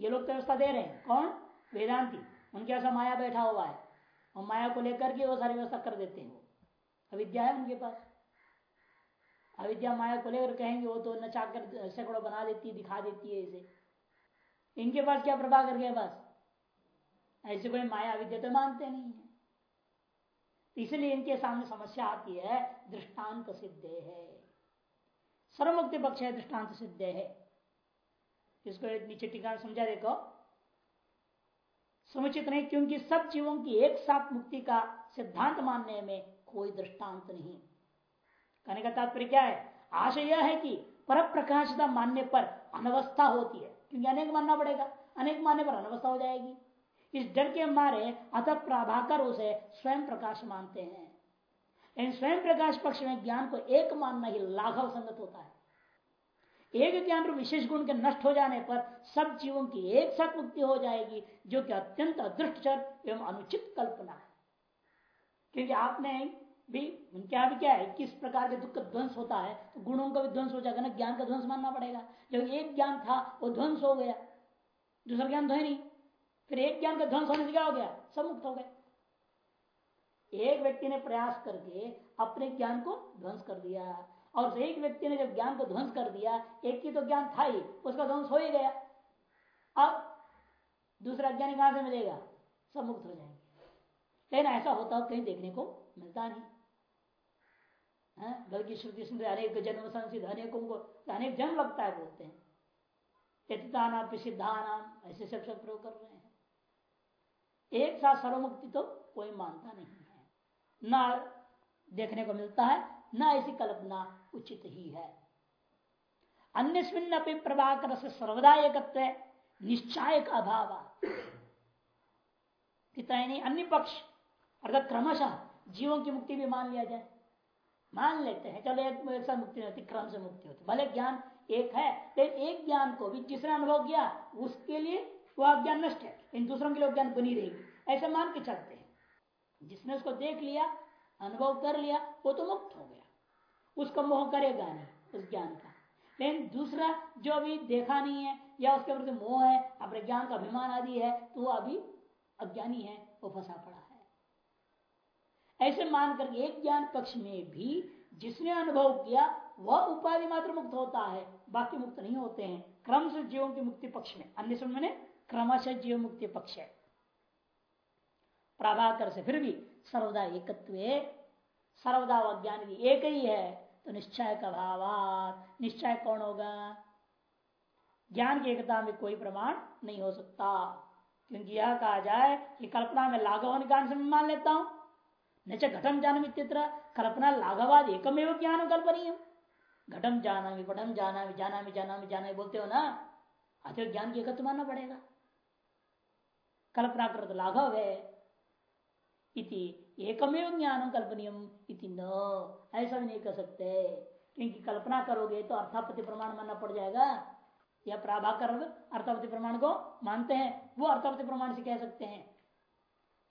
ये लोग तो व्यवस्था दे रहे हैं। कौन? वेदांति। उनके ऐसा माया बैठा हुआ है। और माया को लेकर के वो सारी व्यवस्था कर देते हैं। वो अविद्या है उनके पास। अविद्या माया को लेकर कहेंगे, वो तो नचा कर सैकड़ों बना देती है, दिखा देती है इसे। इनके पास क्या प्रभाव करके पास ऐसे कोई माया अविद्या तो मानते नहीं है। इसलिए इनके सामने समस्या आती है, दृष्टांत सिद्ध है। सर्वमुक्ति पक्ष है, दृष्टांत सिद्ध है। इसको नीचे टीका समझा देखो। समुचित नहीं, क्योंकि सब जीवों की एक साथ मुक्ति का सिद्धांत मानने में कोई दृष्टांत नहीं। कहने का तात्पर्य क्या है? आशय यह है कि पर प्रकाशता मानने पर अनवस्था होती है। क्योंकि अनेक मानना पड़ेगा। अनेक मानने पर अनवस्था हो जाएगी। इस डर के मारे अतः प्रभाकर उसे स्वयं प्रकाश मानते हैं। इन स्वयं प्रकाश पक्ष में ज्ञान को एक मानना ही लाघव संगत होता है। एक ज्ञान रूप विशेष गुण के नष्ट हो जाने पर सब जीवों की एक साथ मुक्ति हो जाएगी, जो कि अत्यंत अदृष्टचर एवं अनुचित कल्पना है। क्योंकि आपने भी क्या भी क्या है, किस प्रकार के दुख का ध्वंस होता है तो गुणों का भी ध्वंस हो जाएगा ना, ज्ञान का ध्वंस मानना पड़ेगा। जब एक ज्ञान था, वो ध्वंस हो गया। दूसरा ज्ञान तो है नहीं फिर एक ज्ञान का ध्वंस होने से क्या हो गया? सब मुक्त हो गए। एक व्यक्ति ने प्रयास करके अपने ज्ञान को ध्वंस कर दिया, और एक व्यक्ति ने जब ज्ञान को ध्वंस कर दिया, एक की तो ज्ञान था ही, उसका ध्वंस हो ही गया। अब दूसरा ज्ञान कहाँ से मिलेगा? सब मुक्त हो जाएँगे। लेकिन ऐसा होता कहीं देखने को मिलता नहीं। बल्कि श्रुति सुंदर अनेक जन्म संसिध अनेकों को, अनेक जन्म लगता है बोलते हैं। नाम प्रसिद्धानाम ऐसे सब सब प्रयोग कर रहे हैं। एक साथ सर्वमुक्ति तो कोई मानता नहीं है। न देखने को मिलता है, न ऐसी कल्पना उचित ही है। अन्य प्रभाकर से सर्वदा एक निश्चाय अभाव इतना नहीं अन्य पक्ष, अर्थात क्रमशः जीवों की मुक्ति भी मान लिया जाए। मान लेते हैं। चलो एक, साथ मुक्ति होती क्रम से मुक्ति होती। भले ज्ञान एक है लेकिन एक ज्ञान को भी जिसने अनुभव किया उसके लिए वह ज्ञान नष्ट है। इन दूसरों के लिए ज्ञान बनी रहेगी। ऐसे मान के चलते हैं। जिसने उसको देख लिया अनुभव कर लिया वो तो मुक्त हो गया। उसका मोह करेगा नहीं उस ज्ञान का। लेकिन दूसरा जो अभी देखा नहीं है या उसके प्रति मोह है अपने ज्ञान का अभिमान आदि है तो वो अभी अज्ञानी है वो फंसा पड़ा। ऐसे मानकर एक ज्ञान पक्ष में भी जिसने अनुभव किया, वह उपाधि मात्र मुक्त होता है, बाकी मुक्त नहीं होते हैं। क्रम से जीवों की मुक्ति पक्ष में। अन्य सुन मैंने? क्रमशः जीव मुक्ति पक्ष है। प्रभाकर से फिर भी सर्वदा एकत्व, सर्वदा अज्ञान की एक ही है। तो निश्चय का भाव निश्चय कौन होगा? ज्ञान की एकता में कोई प्रमाण नहीं हो सकता। क्योंकि यह कहा जाए कि कल्पना में लाघव ज्ञान से मान लेता हूँ। घटम जान मित्र कल्पना लाघवाद एकमेव ज्ञान कल्पनीय। घटम जाना पटम जाना जाना जाना जाना बोलते हो ना? अतिरिक्त ज्ञान की एकत्र मानना पड़ेगा। कल्पना कर लाघव है इति एकमेव ज्ञान कल्पनीयम इति न। ऐसा भी नहीं कर सकते। क्योंकि कल्पना करोगे तो अर्थापति प्रमाण मानना पड़ जाएगा। या प्राभाकर अर्थापति प्रमाण को मानते हैं, वो अर्थापति प्रमाण से कह सकते हैं।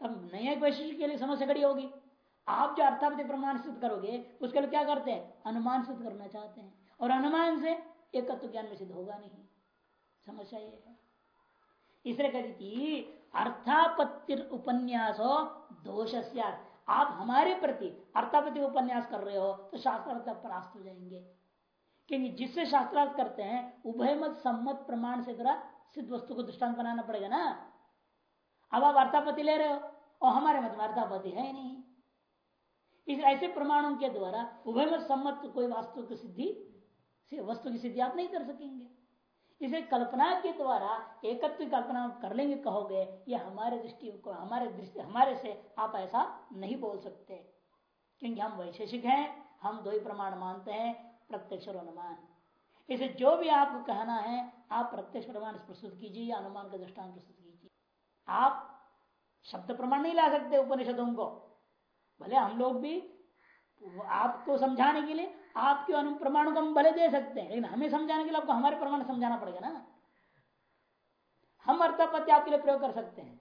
तब नए वैशिष्ट के लिए समस्या खड़ी होगी। आप जो अर्थापति प्रमाण सिद्ध करोगे, उसके लिए क्या करते हैं? अनुमान सिद्ध करना चाहते हैं। और अनुमान से एक ज्ञान में सिद्ध होगा नहीं। समस्या ये है। इसलिए कहती थी अर्थापत्ति उपन्यास हो दोष आप हमारे प्रति अर्थापति उपन्यास कर रहे हो तो शास्त्रार्थ परास्त हो जाएँगे। क्योंकि जिससे शास्त्रार्थ करते हैं, उभय मत सम्मत प्रमाण से तरह सिद्ध वस्तु को दृष्टांत बनाना पड़ेगा ना। अब आप अर्थापति ले रहे हो, और हमारे मत में अर्थापति है नहीं। इस ऐसे प्रमाणों के द्वारा उभय मत सम्मत कोई वास्तु की सिद्धि वस्तु की सिद्धि आप नहीं कर सकेंगे। इसे कल्पना के द्वारा एकत्व कल्पना कर लेंगे, कहोगे, ये हमारे दृष्टि को, हमारे दृष्टि, हमारे से आप ऐसा नहीं बोल सकते। क्योंकि हम वैशेषिक हैं, हम दो ही प्रमाण मानते हैं, प्रत्यक्ष और अनुमान। इसे जो भी आपको कहना है, आप प्रत्यक्ष प्रमाण प्रस्तुत कीजिए या अनुमान का दृष्टान प्रस्तुत कीजिए। आप शब्द प्रमाण नहीं ला सकते उपनिषदों को। भले हम लोग भी आपको समझाने के लिए आपके अनु प्रमाणों को हम भले दे सकते हैं, लेकिन हमें समझाने के लिए आपको हमारे प्रमाण समझाना पड़ेगा ना। हम अर्थापत्ति आपके लिए प्रयोग कर सकते हैं,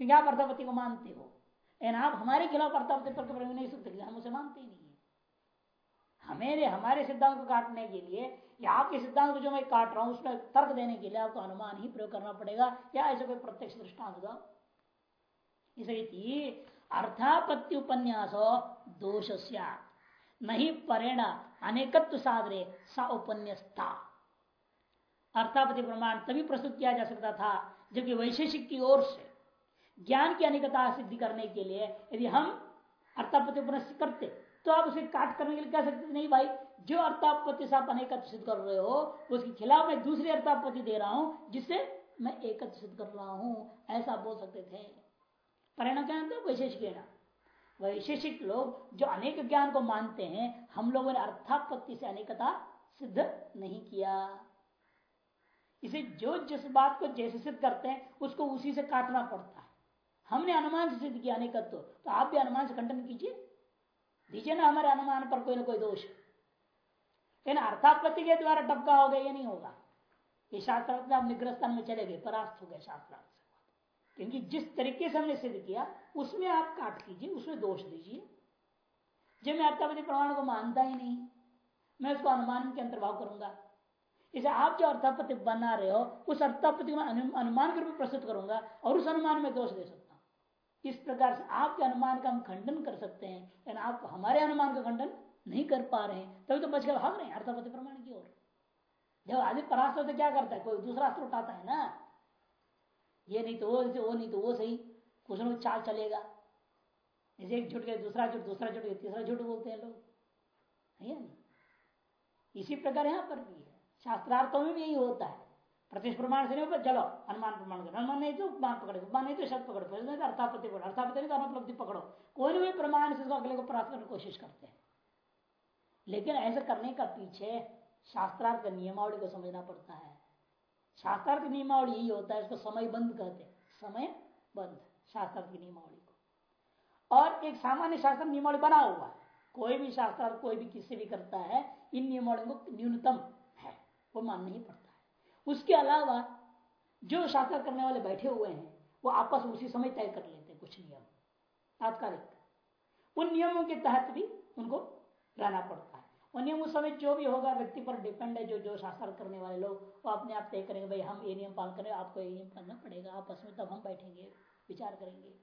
क्योंकि आप अर्थापत्ति को मानते हो। लेकिन आप हमारे खिलाफ अर्थापत्ति पर प्रयोग नहीं सकते हम उसे मानते ही नहीं हमें हमारे सिद्धांत को काटने के लिए या आपके सिद्धांत को जो मैं काट रहा हूँ, उसमें तर्क देने के लिए आपको अनुमान ही प्रयोग करना पड़ेगा, या ऐसे कोई प्रत्यक्ष दृष्टांत इसलिए अर्थापत्ति उपन्यास दोष नहीं परेण अनेकत्व साधरे स उपन्यास्ता अर्थापति प्रमाण तभी प्रस्तुत किया जा सकता था जबकि वैशेषिक की ओर से। ज्ञान की अनेकता सिद्धि करने के लिए यदि हम अर्थापति उपन्यास करते तो आप उसे काट करने के लिए कह सकते नहीं भाई, जो अर्थापत्ति से आप अनेकत्व सिद्ध कर रहे हो, उसके खिलाफ मैं दूसरी अर्थापत्ति दे रहा हूँ, जिससे मैं एकत्व सिद्ध कर रहा हूँ। ऐसा बोल सकते थे। परिणाम क्या वैशेषिक वैशेषिक लोग जो अनेक ज्ञान को मानते हैं, हम लोगों ने अर्थापत्ति से अनेकता सिद्ध नहीं किया। इसे जो जिस बात को जैसे सिद्ध करते हैं, उसको उसी से काटना पड़ता है। हमने अनुमान से सिद्ध किया अनेकत्व तो आप भी अनुमान से खंडन कीजिए। दीजिए ना, हमारे अनुमान पर कोई ना कोई दोष लेकिन अर्थापत्ति के द्वारा टपका हो गया, ये नहीं होगा। ये शास्त्र आप निग्रह स्थान में चले गए, परास्त हो गए शास्त्रार्थ। क्योंकि जिस तरीके से हमने सिद्ध किया, उसमें आप काट कीजिए, उसमें दोष दीजिए। जब मैं अर्थापति प्रमाण को मानता ही नहीं, मैं उसको अनुमान के अंतर्भाव करूँगा। इसे आप जो अर्थापति बना रहे हो, उस अर्थापति को अनुमान के रूप में प्रस्तुत करूँगा और उस अनुमान में दोष दे सकता हूँ। इस प्रकार से आपके अनुमान का हम खंडन कर सकते हैं लेकिन आप हमारे अनुमान का खंडन नहीं कर पा रहे हैं, तभी तो बच गए भाग रहे हैं अर्थापति प्रमाण की ओर। जब आदि परास्त होते क्या करता है? कोई दूसरा अस्त्र उठाता है ना? ये नहीं तो वो वो नहीं तो वो सही। कुछ ना कुछ चाल चलेगा। जैसे एक झूठ के, दूसरा झूठ दूसरा झूठ तीसरा झूठ बोलते हैं लोग। है इसी प्रकार यहाँ पर भी है। शास्त्रार्थों में भी यही होता है। प्रतिष्ठ प्रमाण से नहीं चलो, अनुमान प्रमाण करो। अनुमान नहीं तो उपमान पकड़ो, उपमान नहीं तो शब्द पकड़ो। तो अर्थापत्ति पकड़ो। अर्थापत्ति नहीं तो अनुपलब्धि पकड़ो। कोई भी प्रमाण से अगले को प्राप्त करने की कोशिश करते हैं। लेकिन ऐसा करने का पीछे शास्त्रार्थ नियमावली को समझना पड़ता है। शास्त्रार्थ नियमावली यही होता है, इसको समय बंद कहते समय बंद शास्त्रार्थ की नियमावली को। और एक सामान्य शास्त्र नियमावली बना हुआ है। कोई भी शास्त्रार्थ कोई भी किससे भी करता है, इन नियमावली को न्यूनतम है, वो मानना ही पड़ता है। उसके अलावा जो शास्त्र करने वाले बैठे हुए हैं, वो आपस उसी समय तय कर लेते हैं, कुछ नियम। तात्कालिक। उन नियमों के तहत भी उनको रहना पड़ता और नियम उस समय जो भी होगा, व्यक्ति पर डिपेंड है, जो जो शास्त्र करने वाले लोग, वो अपने आप तय करेंगे, भाई हम ये नियम पालन करें आपको ये नियम करना पड़ेगा, आपस में तब हम बैठेंगे, विचार करेंगे।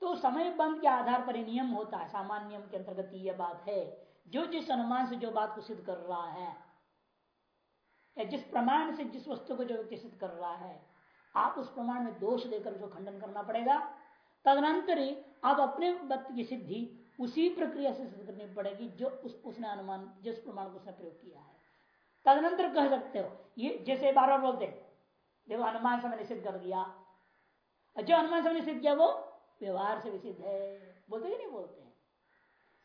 तो समय बंद के आधार पर नियम होता है, सामान्य नियम के अंतर्गत यह बात है। जो जिस अनुमान से जो बात को सिद्ध कर रहा है, या जिस प्रमाण से जिस वस्तु को जो व्यक्ति सिद्ध कर रहा है, आप उस प्रमाण में दोष देकर उसको खंडन करना पड़ेगा। तदनंतर ही आप अपने वक्त की सिद्धि उसी प्रक्रिया से सिद्ध करनी पड़ेगी जो उस, उसने अनुमान, जिस प्रमाण को उसने प्रयोग किया है। तदनंतर कह सकते हो, ये जैसे बार बार बोलते देखो अनुमान से मैंने सिद्ध कर दिया। जो अनुमान से मैंने सिद्ध किया वो व्यवहार से भी सिद्ध है। बोलते कि नहीं बोलते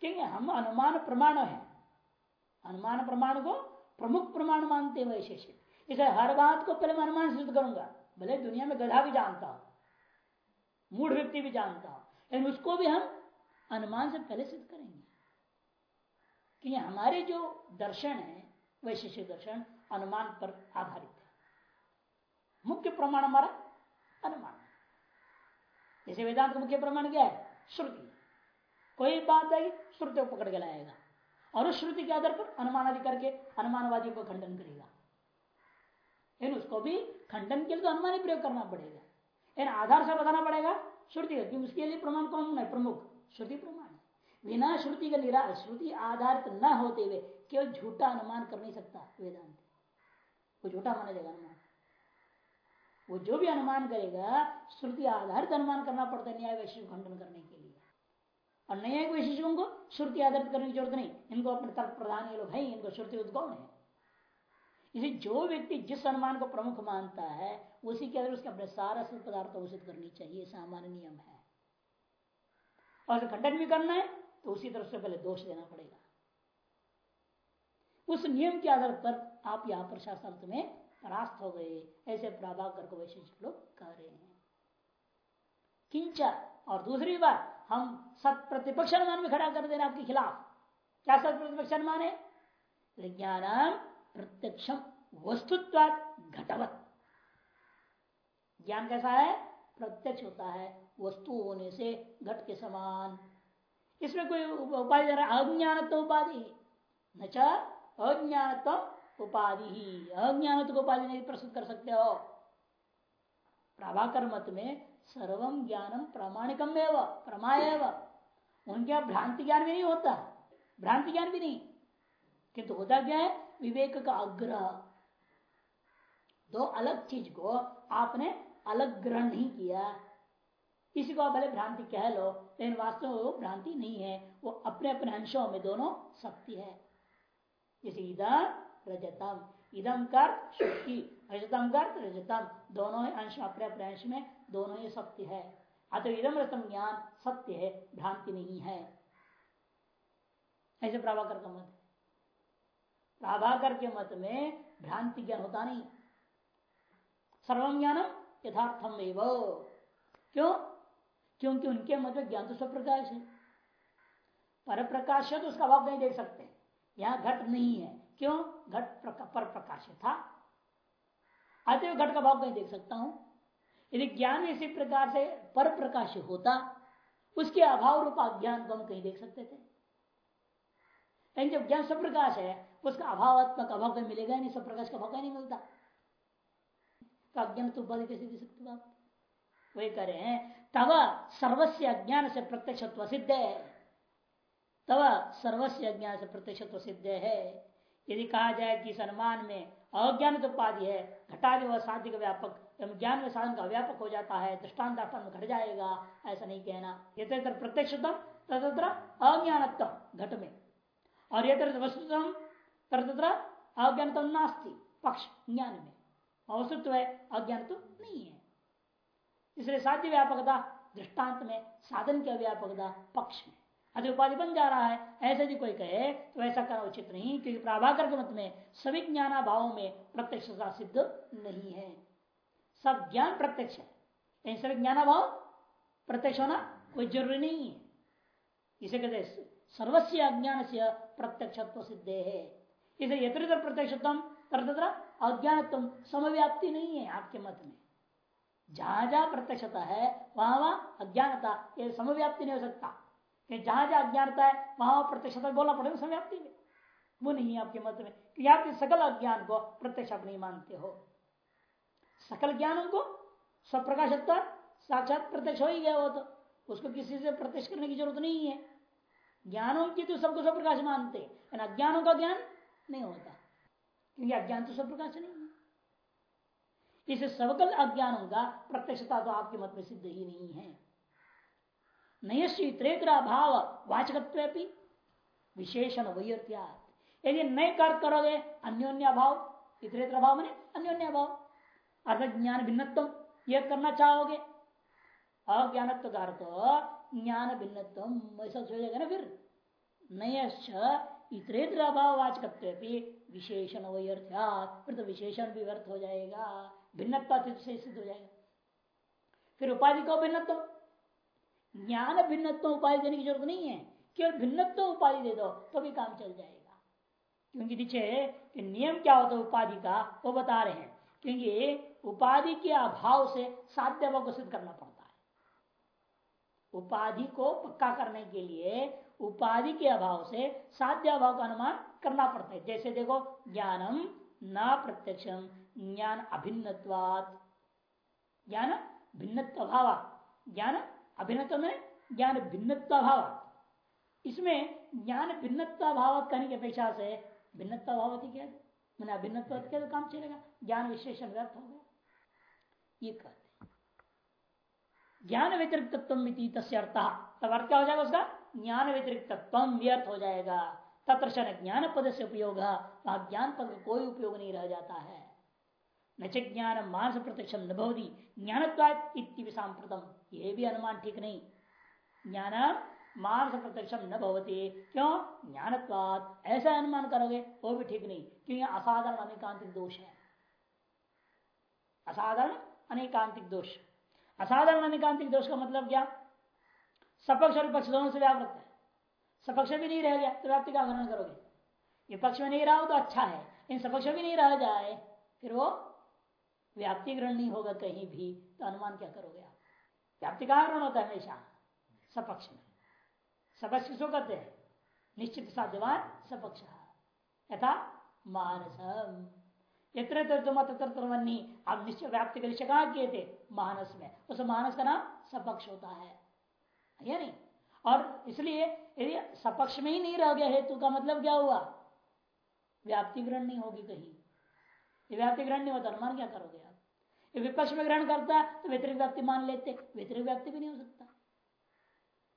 क्योंकि हम अनुमान प्रमाण है। अनुमान प्रमाण को प्रमुख प्रमाण मानते हैं वैशेषिक इसे हर बात को पहले मैं अनुमान सिद्ध करूँगा। भले दुनिया में गधा भी जानता हो, मूढ़ व्यक्ति भी जानता हो, लेकिन उसको भी हम अनुमान से पहले सिद्ध करेंगे। कि हमारे जो दर्शन है वैशिष्ट दर्शन अनुमान पर आधारित है। मुख्य प्रमाण हमारा अनुमान जैसे वेदांत का मुख्य प्रमाण क्या है? श्रुति। कोई बात है श्रुति को पकड़ के लाएगा और उस श्रुति के आधार पर अनुमान आदि करके अनुमानवादी को खंडन करेगा। लेकिन उसको भी खंडन के लिए तो अनुमान ही प्रयोग करना पड़ेगा। लेकिन आधार से बताना पड़ेगा, श्रुति का क्योंकि उसके लिए प्रमाण कौन है? प्रमुख। श्रुति प्रमाण। बिना श्रुति का निरा श्रुति आधारित न होते हुए केवल झूठा अनुमान कर नहीं सकता वेदांत। वो झूठा माना जाएगा अनुमान। वो जो भी अनुमान करेगा, श्रुति आधारित अनुमान करना पड़ता है न्याय वैशिष्ट खंडन करने के लिए। और न्याय वैशिष्टों को श्रुति आधारित करने की ज़रूरत नहीं। इनको अपने तर्क प्रधान ये लोग है, इनको श्रुति उद्गौण है? इसे जो व्यक्ति जिस अनुमान को प्रमुख मानता है, उसी के अंदर उसके अपने सारा सिद्ध पदार्थ घोषित करनी चाहिए सामान्य नियम है। और खंडन भी करना है तो उसी तरफ़ से पहले दोष देना पड़ेगा। उस नियम के आधार पर आप यहाँ पर शास्त्रार्थ में परास्त हो गए। ऐसे प्रभाकर को वैशिष्ट लोग कह रहे हैं। किंच, और दूसरी बात, हम सत प्रतिपक्ष अनुमान में खड़ा कर देना आपके खिलाफ। क्या सत प्रतिपक्ष अनुमान है? विज्ञान प्रत्यक्षम वस्तुत्व घटवत। ज्ञान कैसा है? प्रत्यक्ष होता है। वस्तु होने से घट के समान। इसमें कोई उपाधि दे रहा अज्ञान उपाधि? न अज्ञानत्व उपाधि ही। उपाधि नहीं प्रस्तुत कर सकते हो। प्रभाकर मत में सर्वम ज्ञानम प्रामाणिकम एवं, प्रमाय उनके भ्रांति ज्ञान भी नहीं होता। भ्रांति ज्ञान भी नहीं। किंतु होता क्या है? विवेक का आग्रह। दो अलग चीज़ को आपने अलग ग्रहण नहीं किया। किसी को भले भ्रांति कह लो, लेकिन वास्तव में वो भ्रांति नहीं है। वो अपने अपने अंशों में दोनों शक्ति है। जैसे इधम रजतम। इदम कर शक्ति, रजतम कर रजतम। दोनों ही अंश अपने अपने अंश में दोनों ही सत्य है। अतः इदम रतम ज्ञान सत्य है, भ्रांति नहीं है। ऐसे प्रभाकर का मत प्रभाकर के मत में भ्रांति ज्ञान होता नहीं। सर्वम ज्ञानम यथार्थम एवं। क्यों? क्योंकि उनके मत में ज्ञान तो सब प्रकाश है। पर प्रकाश है तो उसका अभाव नहीं देख सकते। यहाँ घट नहीं है। क्यों? घट पर प्रकाश था। अतः घट का भाव कहीं देख सकता हूँ। यदि ज्ञान इसी प्रकार से पर प्रकाश होता, उसके अभाव रूप अज्ञान को हम कहीं देख सकते थे। लेकिन जब ज्ञान सब प्रकाश है, उसका अभावात्मक अभाव कहीं मिलेगा नहीं सब प्रकाश का भाव नहीं मिलता। तो अज्ञान तो उपाधि कैसे दे सकते आप वही करें तब सर्वस्व अज्ञान से प्रत्यक्ष सिद्ध। है तब सर्वस्व अज्ञान से प्रत्यक्ष सिद्ध है। यदि कहा जाए कि सम्मान में अज्ञान उपाधि है, घटादि व का व्यापक, एवं ज्ञान में साधन का व्यापक हो जाता है दृष्टांत घट जाएगा, ऐसा नहीं कहना। ये प्रत्यक्षतम तथा अज्ञानत्म घट में। और ये वस्तुतम तथा अज्ञानतम नास्ती, पक्ष, ज्ञान में। वस्तुत्व है अज्ञान तो नहीं है। इसलिए साध्य व्यापकता, दृष्टांत में, साधन की व्यापकता, पक्ष में। अति उपाधि बन जा रहा है, ऐसे यदि कोई कहे तो ऐसा करना उचित नहीं, क्योंकि प्राभाकर के मत में सभी ज्ञाना भाव में प्रत्यक्षता सिद्ध नहीं है। सब ज्ञान प्रत्यक्ष है। सभी ज्ञानाभाव प्रत्यक्ष होना कोई ज़रूरी नहीं है। इसे कहते सर्वस्व अज्ञान से प्रत्यक्षत्व सिद्ध है। इसे यत्र प्रत्यक्षतम तथा अज्ञानत्म समव्याप्ति नहीं है आपके मत में। जहाँ जहाँ प्रत्यक्षता है, वहाँ वहाँ अज्ञानता, ये समव्याप्ति नहीं हो सकता। जहाँ जहाँ अज्ञानता है, वहाँ प्रत्यक्षता बोलना पड़ेगा समव्याप्ति में। वो नहीं है आपके मत में। कि आप सकल अज्ञान को प्रत्यक्ष आप नहीं मानते हो। सकल ज्ञान को स्वप्रकाशत्व साक्षात प्रत्यक्ष हो ही गया वो तो। उसको किसी से प्रत्यक्ष करने की ज़रूरत नहीं है। ज्ञानों की तो सबको स्वप्रकाश मानते अज्ञानों का ज्ञान नहीं होता। क्योंकि अज्ञान तो सब प्रकार नहीं इसे सबकल अज्ञान का प्रत्यक्षता तो आपके मत में सिद्ध ही नहीं है। नयश्रीतरेतर भाव वाचक विशेषण वैर्थ्या यदि नए कर करोगे, अन्योन्य भाव इतरेतर भाव मैंने अन्योन्य भाव। अर्थ ज्ञान भिन्नत्व यह करना चाहोगे अज्ञानत्व का अर्थ ज्ञान भिन्नत्व ऐसा जाएगा ना फिर। नय इतरेतर अभाव वाचक विशेषण वैर्थ्यात फिर तो विशेषण भी व्यर्थ हो जाएगा। भिन्नत्व से सिद्ध हो जाएगा। फिर उपाधि को भिन्नत्व? ज्ञान भिन्नत्व उपाधि देने की ज़रूरत नहीं है। केवल भिन्नत्व उपाधि दे दो तो भी काम चल जाएगा। क्योंकि नीचे नियम क्या होता है उपाधि का, वो बता रहे हैं। क्योंकि उपाधि के अभाव से साध्य भाव को सिद्ध करना पड़ता है। उपाधि को पक्का करने के लिए उपाधि के अभाव से साध्य भाव का अनुमान करना पड़ता है। जैसे देखो, ज्ञानम न प्रत्यक्षम। ज्ञान अभिन्न ज्ञान भिन्नत्व भाव ज्ञान अभिन्नत्व में ज्ञान भिन्नत्व भाव इसमें ज्ञान भिन्नत्व भाव करने की अपेक्षा से भिन्नत्व भाव क्या? मैंने अभिन्नत्व क्या तो काम चलेगा। ज्ञान विशेषण व्यर्थ हो गया। ये कहते ज्ञान व्यतिरिक्त अर्थ। तब अर्थ क्या हो जाएगा उसका? ज्ञान व्यतिरिक्त व्यर्थ हो जाएगा। तत्र ज्ञान पद से उपयोग। वहाँ ज्ञान पद का कोई उपयोग नहीं रह जाता है। ज्ञान मानस प्रत्यक्ष न भवती। ज्ञानत्वाद ये भी अनुमान ठीक नहीं। ज्ञान मानस प्रत्यक्ष न क्यों? ज्ञानत्वाद ऐसा अनुमान करोगे, वो भी ठीक नहीं। क्योंकि असाधारण अनेकांतिक दोष है। असाधारण अनेकांतिक दोष। असाधारण अनेकांतिक दोष का मतलब क्या? सपक्ष और विपक्ष दोनों से व्यावृत है। सपक्ष भी नहीं रह गया तो व्याप्ति का ग्रहण करोगे। विपक्ष में नहीं रहा हो तो अच्छा है। इन सपक्ष भी नहीं रह जाए, फिर वो व्याप्ति ग्रहण नहीं होगा कहीं भी तो अनुमान क्या करोगे आप? व्याप्ति कहा ग्रहण होता है हमेशा, सपक्ष में। सपक्ष किसको कहते हैं? निश्चित साध्यवान सपक्ष। यथा मानसम। इतने अब निश्चय व्याप्ति के निश्चय किए थे मानस में। उस मानस का नाम सपक्ष होता है। या नहीं? और इसलिए यदि सपक्ष में ही नहीं रह गया, हेतु का मतलब क्या हुआ? व्याप्ति ग्रहण नहीं होगी कहीं। ये व्याप्ति ग्रहण नहीं होता, अनुमान क्या करोगे आप? ये विपक्ष में ग्रहण करता है तो व्यतिरिक व्याप्ति मान लेते व्यतिरिक व्याप्ति भी नहीं हो सकता।